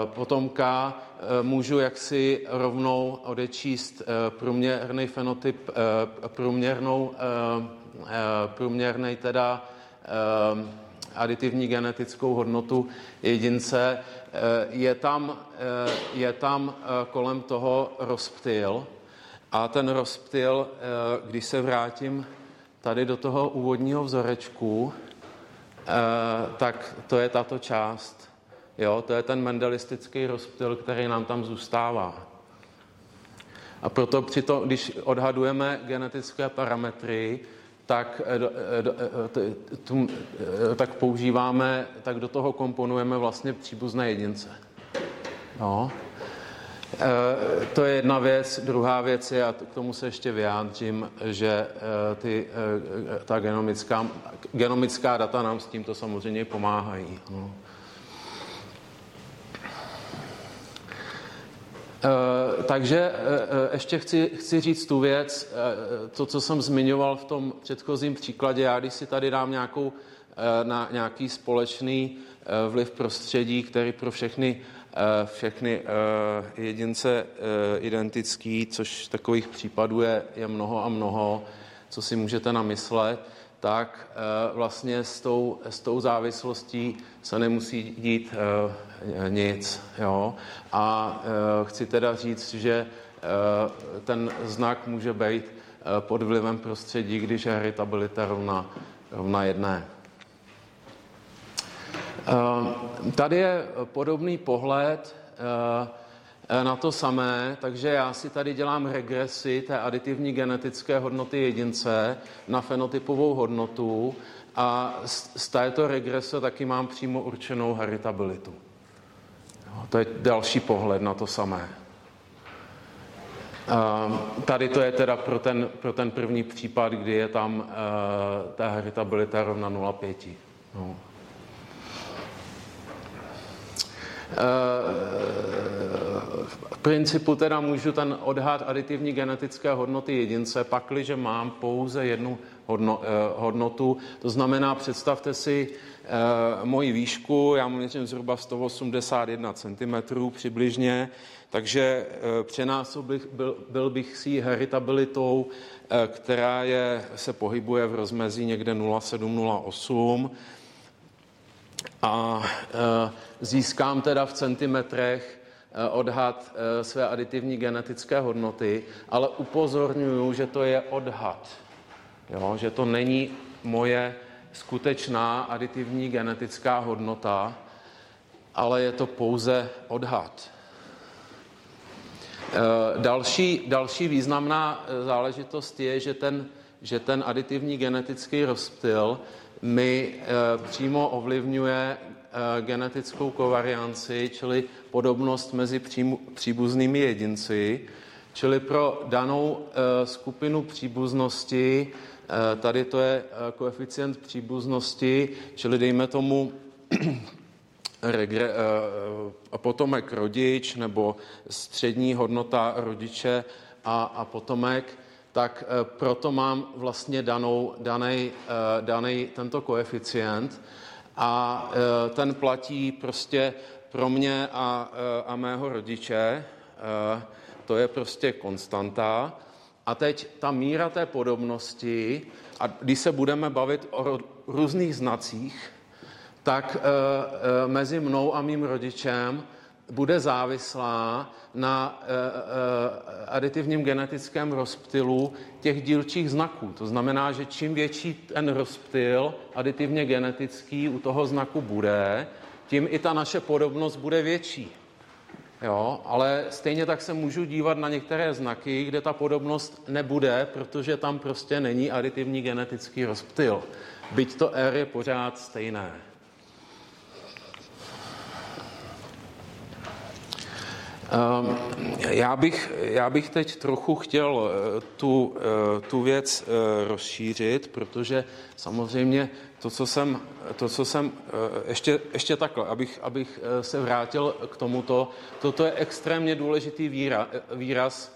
potomka můžu jaksi rovnou odečíst průměrný fenotyp, průměrnou, průměrný teda aditivní genetickou hodnotu jedince Eh, je tam, eh, je tam eh, kolem toho rozptyl a ten rozptyl, když se vrátím tady do toho úvodního vzorečku, tak to je tato část. Jo, to je ten mendelistický rozptyl, který nám tam zůstává. A proto přito, když odhadujeme genetické parametry, tak, eh, eh, eh, tak používáme, tak do toho komponujeme vlastně příbuzné jedince. No. To je jedna věc. Druhá věc je, a k tomu se ještě vyjádřím, že ty, ta genomická, genomická data nám s tímto samozřejmě pomáhají. No. Takže eh, eh, ještě chci, chci říct tu věc, to, co jsem zmiňoval v tom předchozím příkladě. Já když si tady dám nějakou, na nějaký společný vliv prostředí, který pro všechny, všechny jedince identický, což takových případů je, je mnoho a mnoho, co si můžete namyslet, tak vlastně s tou, s tou závislostí se nemusí dít nic. Jo? A chci teda říct, že ten znak může být pod vlivem prostředí, když je heritabilita rovna, rovna jedné. Tady je podobný pohled na to samé, takže já si tady dělám regresi té aditivní genetické hodnoty jedince na fenotypovou hodnotu a z této regrese taky mám přímo určenou heritabilitu. To je další pohled na to samé. Tady to je teda pro ten, pro ten první případ, kdy je tam uh, ta heritabilita rovna 0,5. No. V principu teda můžu ten odhad aditivní genetické hodnoty jedince, pakliže mám pouze jednu hodno, hodnotu. To znamená, představte si moji výšku, já měřím zhruba 181 cm přibližně, takže přenásobil byl, byl bych si heritabilitou, která je, se pohybuje v rozmezí někde 0,7-0,8 a získám teda v centimetrech odhad své aditivní genetické hodnoty, ale upozorňuju, že to je odhad, jo? že to není moje skutečná aditivní genetická hodnota, ale je to pouze odhad. Další, další významná záležitost je, že ten, že ten aditivní genetický rozptyl mi přímo ovlivňuje genetickou kovarianci, čili podobnost mezi příbuznými jedinci, čili pro danou skupinu příbuznosti Eh, tady to je eh, koeficient příbuznosti, čili dejme tomu (clears throat) regre, eh, potomek rodič nebo střední hodnota rodiče a, a potomek, tak proto mám vlastně danou, danej, danej tento koeficient a ten platí prostě pro mě a, a mého rodiče. To je prostě konstanta. A teď ta míra té podobnosti, a když se budeme bavit o různých znacích, tak mezi mnou a mým rodičem bude závislá na e, e, aditivním genetickém rozptylu těch dílčích znaků. To znamená, že čím větší ten rozptyl aditivně genetický u toho znaku bude, tím i ta naše podobnost bude větší. Jo, ale stejně tak se můžu dívat na některé znaky, kde ta podobnost nebude, protože tam prostě není aditivní genetický rozptyl. Byť to R je pořád stejné. Já bych, já bych teď trochu chtěl eh, tu, eh, tu věc eh, rozšířit, protože samozřejmě to, co jsem, to, co jsem ještě, ještě takhle, abych, abych se vrátil k tomuto, toto je extrémně důležitý výraz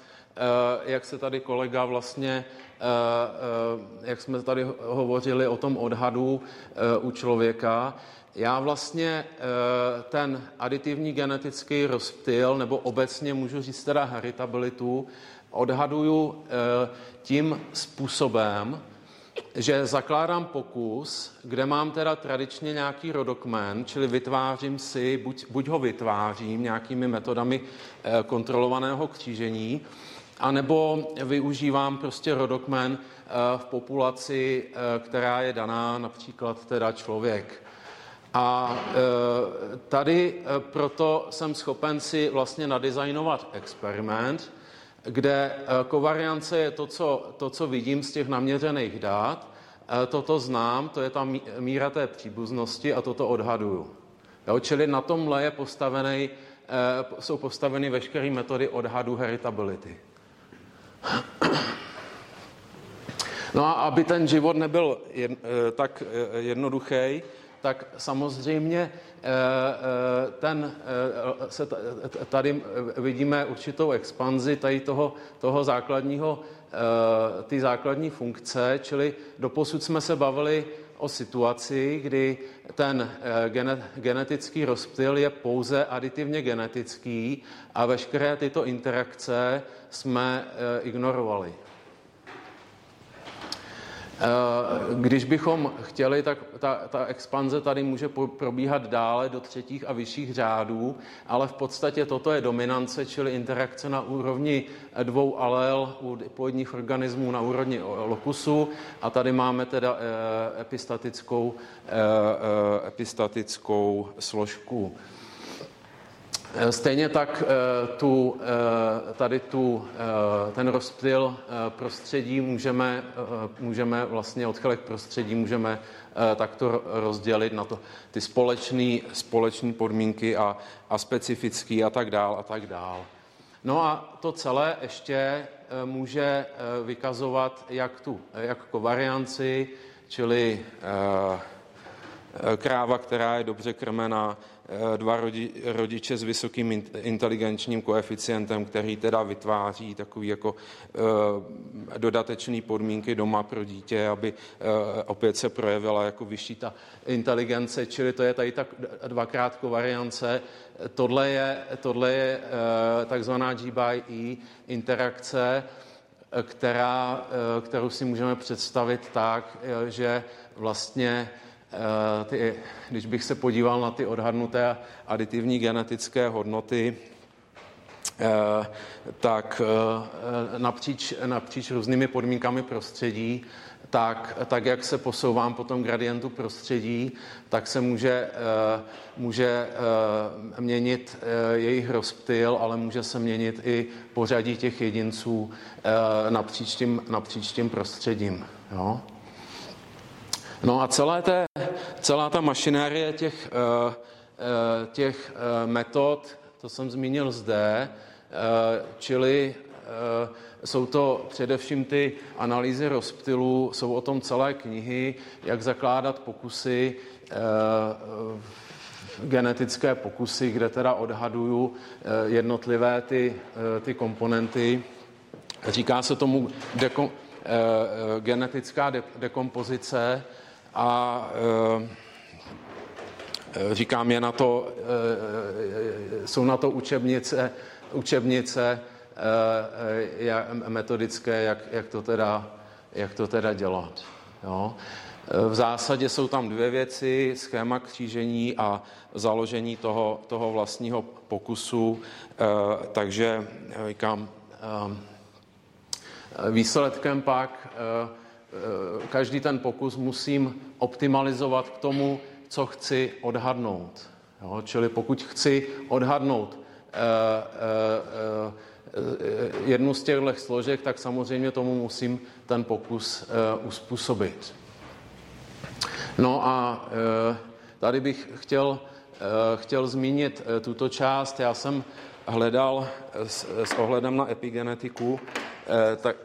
jak se tady kolega vlastně, jak jsme tady hovořili o tom odhadu u člověka, já vlastně eh, ten aditivní genetický rozptyl, nebo obecně můžu říct teda heritabilitu, odhaduju eh, tím způsobem, že zakládám pokus, kde mám teda tradičně nějaký rodokmen, čili vytvářím si, buď, buď ho vytvářím nějakými metodami eh, kontrolovaného křížení, anebo využívám prostě rodokmen v populaci, která je daná, například teda člověk. A e, tady proto jsem schopen si vlastně nadizajnovat experiment, kde kovariance je to co, to, co vidím z těch naměřených dát, toto znám, to je ta míra té příbuznosti a toto odhaduju. Jo, čili na tomhle je postavený, jsou postaveny veškeré metody odhadu heritability. No a aby ten život nebyl jen, tak jednoduchý, tak samozřejmě eh, eh, ten, eh, se tady vidíme určitou expanzi tady toho, toho základního, ty základní funkce, čili doposud jsme se bavili o situaci, kdy ten genetický rozptyl je pouze aditivně genetický a veškeré tyto interakce jsme ignorovali. Když bychom chtěli, tak ta, ta expanze tady může probíhat dále do třetích a vyšších řádů, ale v podstatě toto je dominance, čili interakce na úrovni dvou alel u diploidních organismů na úrovni lokusu a tady máme teda epistatickou, epistatickou složku. Eh, stejně tak eh, tu, eh, tady tu, ten rozptyl prostředí můžeme, můžeme vlastně odchylek prostředí můžeme takto rozdělit na to ty společné společný podmínky a, a specifický a tak dál a tak dál. No a to celé ještě může vykazovat jak tu jak kovarianci, čili kráva, která je dobře krmená, Eh, dva rodi, rodiče s vysokým inteligenčním koeficientem, který teda vytváří takový jako e, dodatečný podmínky doma pro dítě, aby opět se projevila jako vyšší ta inteligence, čili to je tady tak dvakrát variance. Tohle je, tohle je takzvaná G by E interakce, která, kterou si můžeme představit tak, že vlastně Eh, ty, když bych se podíval na ty odhadnuté aditivní genetické hodnoty, eh, tak eh, napříč, napříč různými podmínkami prostředí, tak, tak jak se posouvám po tom gradientu prostředí, tak se může, může měnit jejich rozptyl, ale může se měnit i pořadí těch jedinců napříč tím, napříč tím prostředím. Jo? No a celé té, celá ta mašinérie těch, eh, eh, těch eh, metod, to jsem zmínil zde, čili jsou to především ty analýzy rozptylů, jsou o tom celé knihy, jak zakládat pokusy, genetické pokusy, kde teda odhaduju jednotlivé ty, ty komponenty. Říká se tomu genetická de, dekompozice a eh, říkám, je na to, eh, jsou na to učebnice, učebnice eh, metodické, jak, jak, to teda, jak to teda dělat. Jo. V zásadě jsou tam dvě věci, schéma křížení a založení toho, toho vlastního pokusu, takže říkám, výsledkem pak Eh, každý ten pokus musím optimalizovat k tomu, co chci odhadnout. Jo? Čili pokud chci odhadnout eh, eh, jednu z těchto složek, tak samozřejmě tomu musím ten pokus uspůsobit. No a tady bych chtěl, chtěl zmínit tuto část. Já jsem hledal s, s ohledem na epigenetiku, tak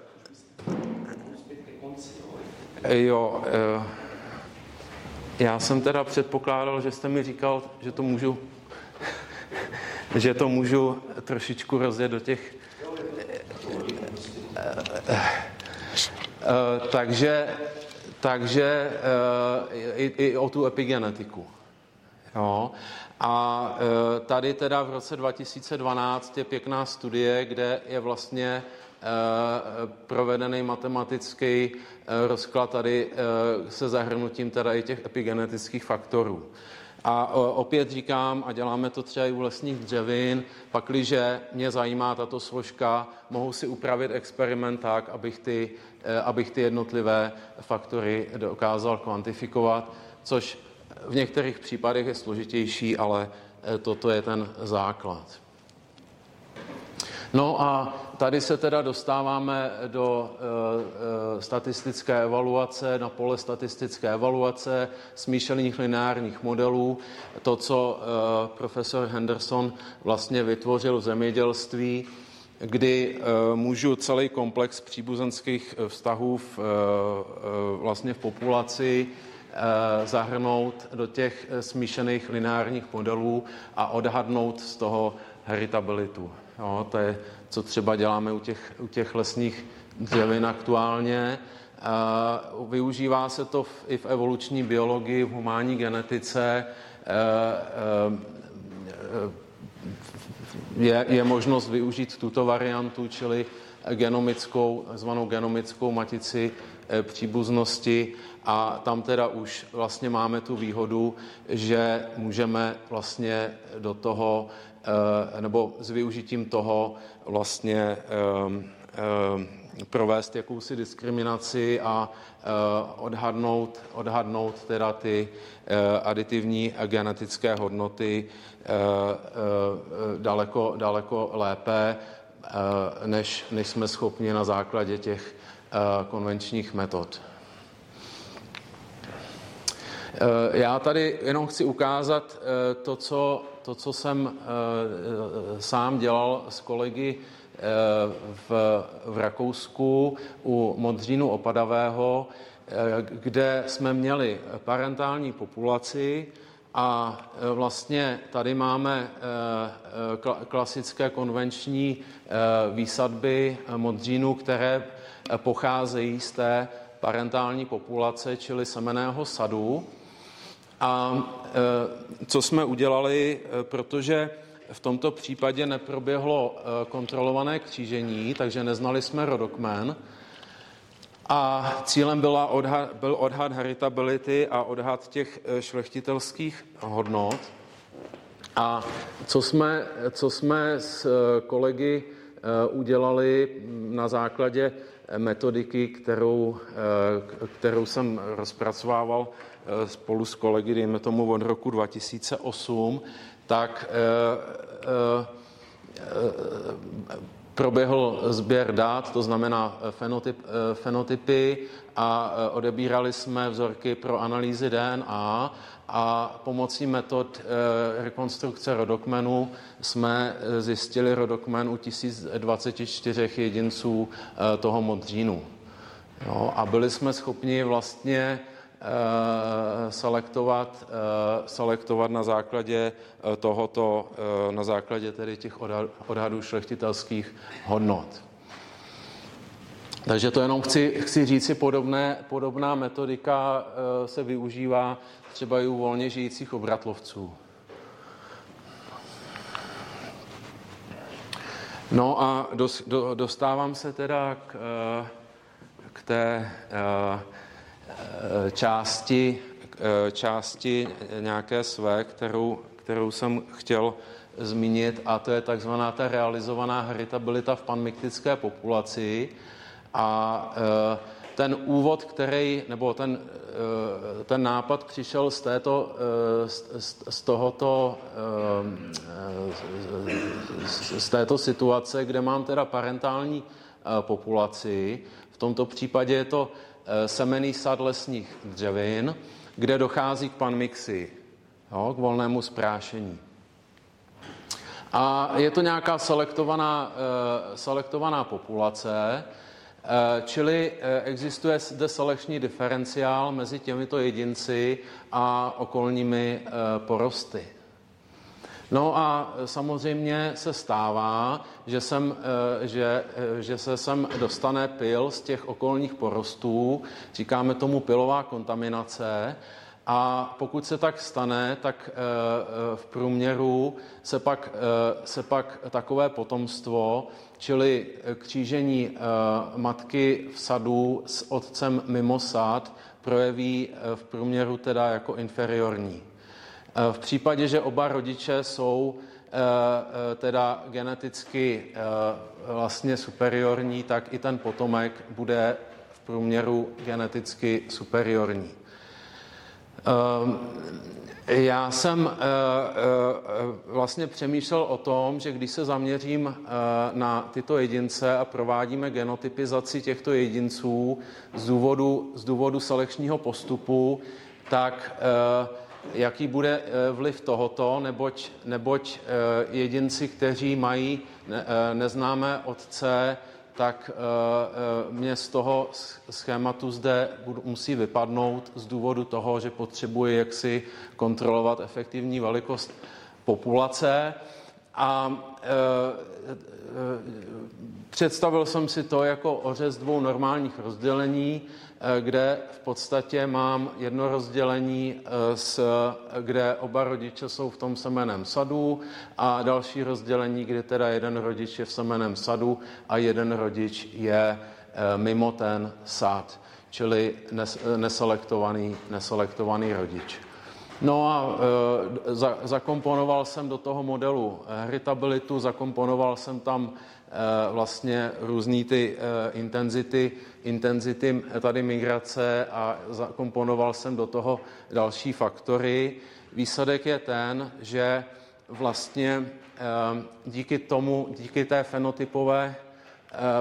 Jo, eh, já jsem teda předpokládal, že jste mi říkal, že to můžu, (laughs) že to můžu trošičku rozjet do těch... Eh, eh, takže takže i, i o tu epigenetiku. Jo. A tady teda v roce 2012 je pěkná studie, kde je vlastně provedený matematický Eh, rozklad tady eh, se zahrnutím teda i těch epigenetických faktorů. A opět říkám, a děláme to třeba i u lesních dřevin, pakliže mě zajímá tato složka, mohu si upravit experiment tak, abych ty, eh, abych ty jednotlivé faktory dokázal kvantifikovat, což v některých případech je složitější, ale toto je ten základ. No a tady se teda dostáváme do e, e, statistické evaluace, na pole statistické evaluace smíšených lineárních modelů. To, co e, profesor Henderson vlastně vytvořil v zemědělství, kdy můžu celý komplex příbuzenských vztahů v, vlastně v populaci zahrnout do těch smíšených lineárních modelů a odhadnout z toho heritabilitu. Jo, to je, co třeba děláme u těch, u těch lesních dřevin aktuálně. Uh, využívá se to v, i v evoluční biologii, v humánní genetice. Uh, uh, je, je možnost využít tuto variantu, čili genomickou, zvanou genomickou matici příbuznosti a tam teda už vlastně máme tu výhodu, že můžeme vlastně do toho, nebo s využitím toho vlastně provést jakousi diskriminaci a odhadnout, odhadnout teda ty aditivní genetické hodnoty daleko, daleko lépe, než, než jsme schopni na základě těch konvenčních metod. Já tady jenom chci ukázat to, co, to, co jsem sám dělal s kolegy v, v Rakousku u Modřínu opadavého, kde jsme měli parentální populaci a vlastně tady máme klasické konvenční výsadby modřínu, které pocházejí z té parentální populace, čili semeného sadu. A co jsme udělali, protože v tomto případě neproběhlo eh, kontrolované křížení, takže neznali jsme rodokmen. A cílem byla odhad, byl odhad heritability a odhad těch eh, šlechtitelských hodnot. A co jsme, co jsme s eh, kolegy udělali na základě metodiky, kterou, kterou jsem rozpracovával spolu s kolegy, dejme tomu od roku 2008, tak eh, eh, proběhl sběr dát, to znamená fenotyp, fenotypy a odebírali jsme vzorky pro analýzy DNA a pomocí metod rekonstrukce rodokmenu jsme zjistili rodokmen u 1024 jedinců toho modřínu. Jo, a byli jsme schopni vlastně Eh, selektovat, eh, selektovat na základě eh, tohoto, na základě tedy těch odhadů šlechtitelských hodnot. Takže to jenom chci, chci říct si, podobné, podobná metodika se využívá třeba i u volně žijících obratlovců. No a dostávám se teda k, k té Eh, části, eh, části nějaké své, kterou, kterou jsem chtěl zmínit, a to je takzvaná ta realizovaná heritabilita v panmiktické populaci. A eh, ten úvod, který, nebo ten, ten nápad přišel z, této, z, z, tohoto, z této situace, kde mám teda parentální populaci. V tomto případě je to semený sad lesních dřevin, kde dochází k panmixi, jo, k volnému zprášení. A je to nějaká selektovaná, selektovaná populace, čili uh, existuje zde selekční diferenciál mezi těmito jedinci a okolními porosty. No a samozřejmě se stává, že, sem, eh, že, eh, že se sem dostane pil z těch okolních porostů, říkáme tomu pilová kontaminace, a pokud se tak stane, tak eh, v průměru se pak, se pak takové potomstvo, čili křížení matky v sadu s otcem mimo sad, projeví v průměru teda jako inferiorní. Eh, v případě, že oba rodiče jsou eh, eh, teda geneticky vlastně superiorní, tak i ten potomek bude v průměru geneticky superiorní. Já jsem vlastně přemýšlel o tom, že když se zaměřím na tyto jedince a provádíme genotypizaci těchto jedinců z důvodu, z důvodu selekčního postupu, tak jaký bude eh, vliv tohoto, neboť, neboť eh, jedinci, kteří mají eh, neznámé otce, tak mě z toho schématu zde musí vypadnout z důvodu toho, že potřebuje jaksi kontrolovat efektivní velikost populace. A představil jsem si to jako ořez dvou normálních rozdělení, kde v podstatě mám jedno rozdělení, s, kde oba rodiče jsou v tom semeném sadu a další rozdělení, kde teda jeden rodič je v semeném sadu a jeden rodič je mimo ten sad čili neselektovaný, neselektovaný rodič. No a e, za, zakomponoval jsem do toho modelu heritabilitu, zakomponoval jsem tam vlastně různé ty e, intenzity, intenzity tady migrace a zakomponoval jsem do toho další faktory. Výsledek je ten, že vlastně e, díky tomu, díky té fenotypové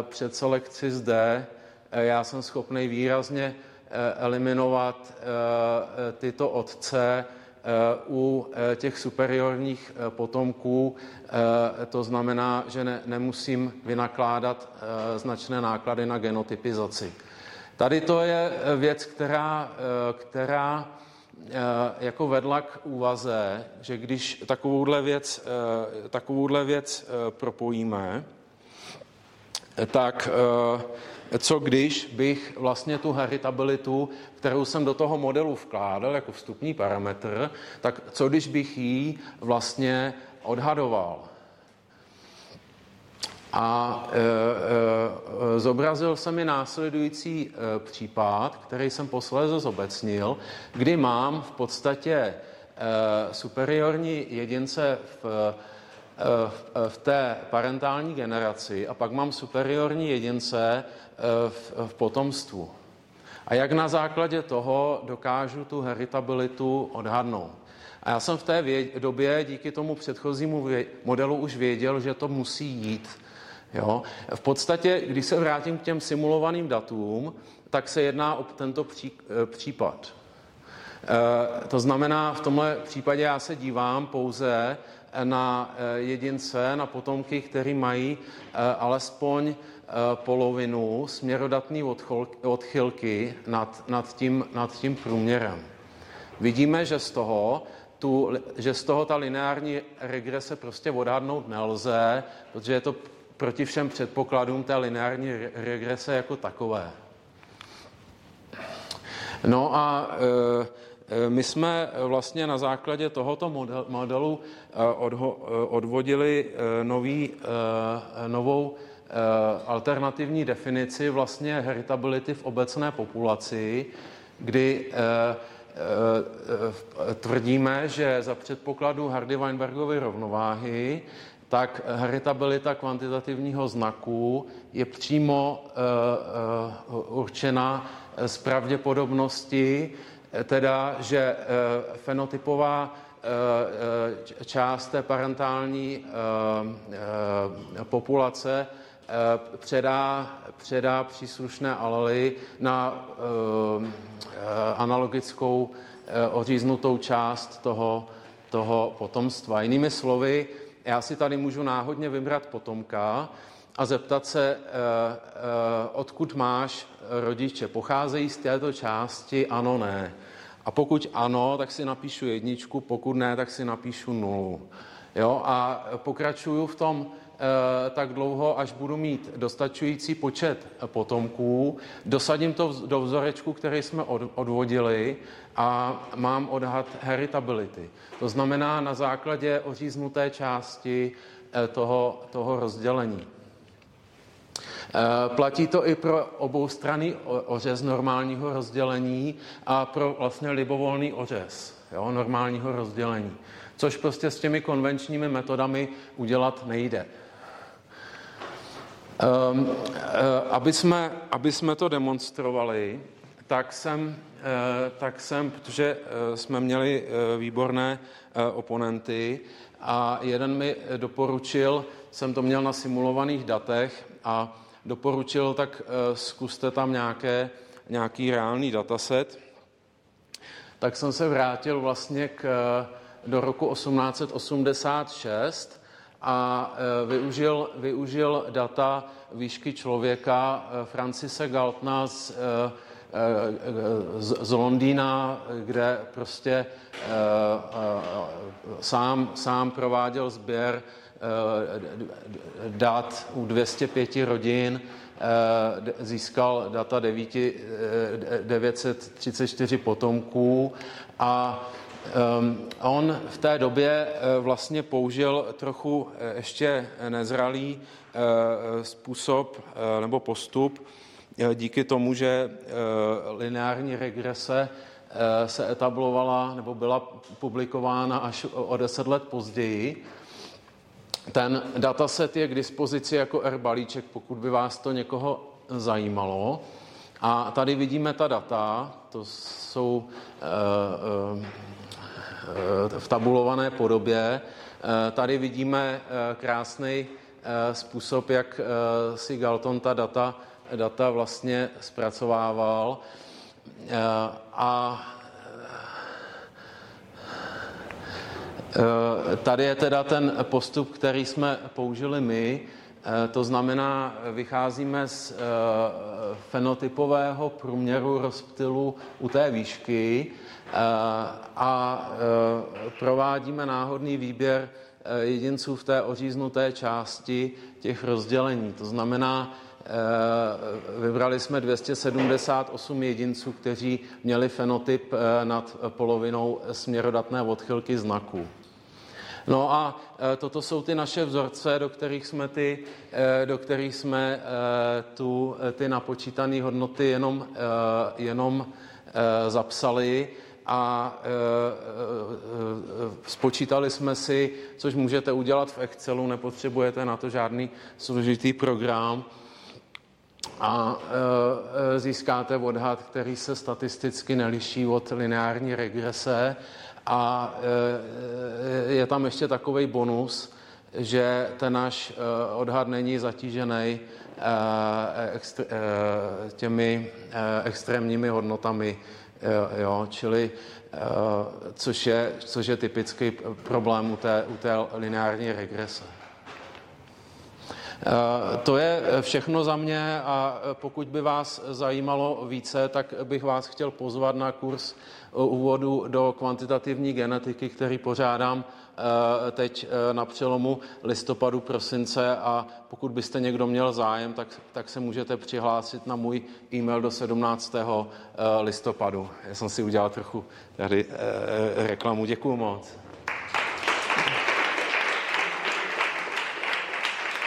předselekci zde Eh, já jsem schopný výrazně eh, eliminovat eh, tyto otce u těch superiorních potomků. To znamená, že ne, nemusím vynakládat značné náklady na genotypizaci. Tady to je věc, která, která jako vedla k úvaze, že když takovouhle věc, takovouhle věc propojíme, tak co když bych vlastně tu heritabilitu, kterou jsem do toho modelu vkládal jako vstupní parametr, tak co když bych ji vlastně odhadoval? A e, e, zobrazil se mi následující e, případ, který jsem posléze zobecnil, kdy mám v podstatě e, superiorní jedince v v té parentální generaci a pak mám superiorní jedince v, v potomstvu. A jak na základě toho dokážu tu heritabilitu odhadnout. A já jsem v té době díky tomu předchozímu vě- modelu už věděl, že to musí jít. Jo? V podstatě, když se vrátím k těm simulovaným datům, tak se jedná o tento pří, e, případ. E, to znamená, v tomhle případě já se dívám pouze na e, jedince, na potomky, který mají e, alespoň Eh, polovinu směrodatné odchylky nad, nad, tím, nad tím průměrem. Vidíme, že z toho tu, že z toho ta lineární regrese prostě odhadnout nelze, protože je to proti všem předpokladům té lineární regrese jako takové. No a e, my jsme vlastně na základě tohoto modelu odvodili nový, novou Eh, alternativní definici vlastně heritability v obecné populaci, kdy eh, eh, tvrdíme, že za předpokladu Hardy-Weinbergovy rovnováhy tak heritabilita kvantitativního znaku je přímo určena z pravděpodobnosti, teda, že fenotypová část té parentální populace Eh, předá, předá příslušné alely na analogickou oříznutou část toho, toho potomstva. Jinými slovy, já si tady můžu náhodně vybrat potomka a zeptat se, odkud máš rodiče. Pocházejí z této části? Ano, ne. A pokud ano, tak si napíšu jedničku, pokud ne, tak si napíšu nulu. Jo, a pokračuju v tom Eh, tak dlouho, až budu mít dostačující počet potomků, dosadím to do vzorečku, který jsme odvodili a mám odhad heritability. To znamená na základě oříznuté části eh, toho, toho rozdělení. Eh, platí to i pro obou strany ořez normálního rozdělení a pro vlastně libovolný ořez jo, normálního rozdělení, což prostě s těmi konvenčními metodami udělat nejde. Um, aby, jsme, aby jsme to demonstrovali, tak jsem, uh, tak jsem, protože jsme měli výborné oponenty a jeden mi doporučil, jsem to měl na simulovaných datech a doporučil, tak uh, zkuste tam nějaké, nějaký reálný dataset. Tak jsem se vrátil vlastně k, do roku 1886 a e, využil, využil data výšky člověka Francise Galtna z, z, z Londýna, kde prostě sám, sám prováděl sběr dat u 205 rodin získal data 9, 934 potomků a Um, on v té době vlastně použil trochu ještě nezralý způsob nebo postup díky tomu, že lineární regrese se etablovala nebo byla publikována až o deset let později. Ten dataset je k dispozici jako R balíček, pokud by vás to někoho zajímalo. A tady vidíme ta data, to jsou v tabulované podobě. Eh, tady vidíme eh, krásný eh, způsob, jak si Galton ta data, data vlastně zpracovával. A tady je teda ten postup, který jsme použili my. To znamená, vycházíme z fenotypového průměru rozptylu u té výšky a provádíme náhodný výběr jedinců v té oříznuté části těch rozdělení. To znamená, vybrali jsme 278 jedinců, kteří měli fenotyp nad polovinou směrodatné odchylky znaků. No a toto jsou ty naše vzorce, do kterých jsme, ty, do kterých jsme tu, ty napočítané hodnoty jenom, jenom zapsali a e, e, e, spočítali jsme si, což můžete udělat v Excelu, nepotřebujete na to žádný složitý program. A e, získáte odhad, který se statisticky neliší od lineární regrese a e, je tam ještě takový bonus, že ten náš e, odhad není zatížený těmi extrémními hodnotami Jo, čili eh, což je, což je typický problém u té, u té lineární regrese. Eh, to je všechno za mě a pokud by vás zajímalo více, tak bych vás chtěl pozvat na kurz úvodu do kvantitativní genetiky, který pořádám eh, teď eh, na přelomu listopadu, prosince a pokud byste někdo měl zájem, tak, tak se můžete přihlásit na můj e-mail do 17. listopadu. Já jsem si udělal trochu tady reklamu. Děkuju moc.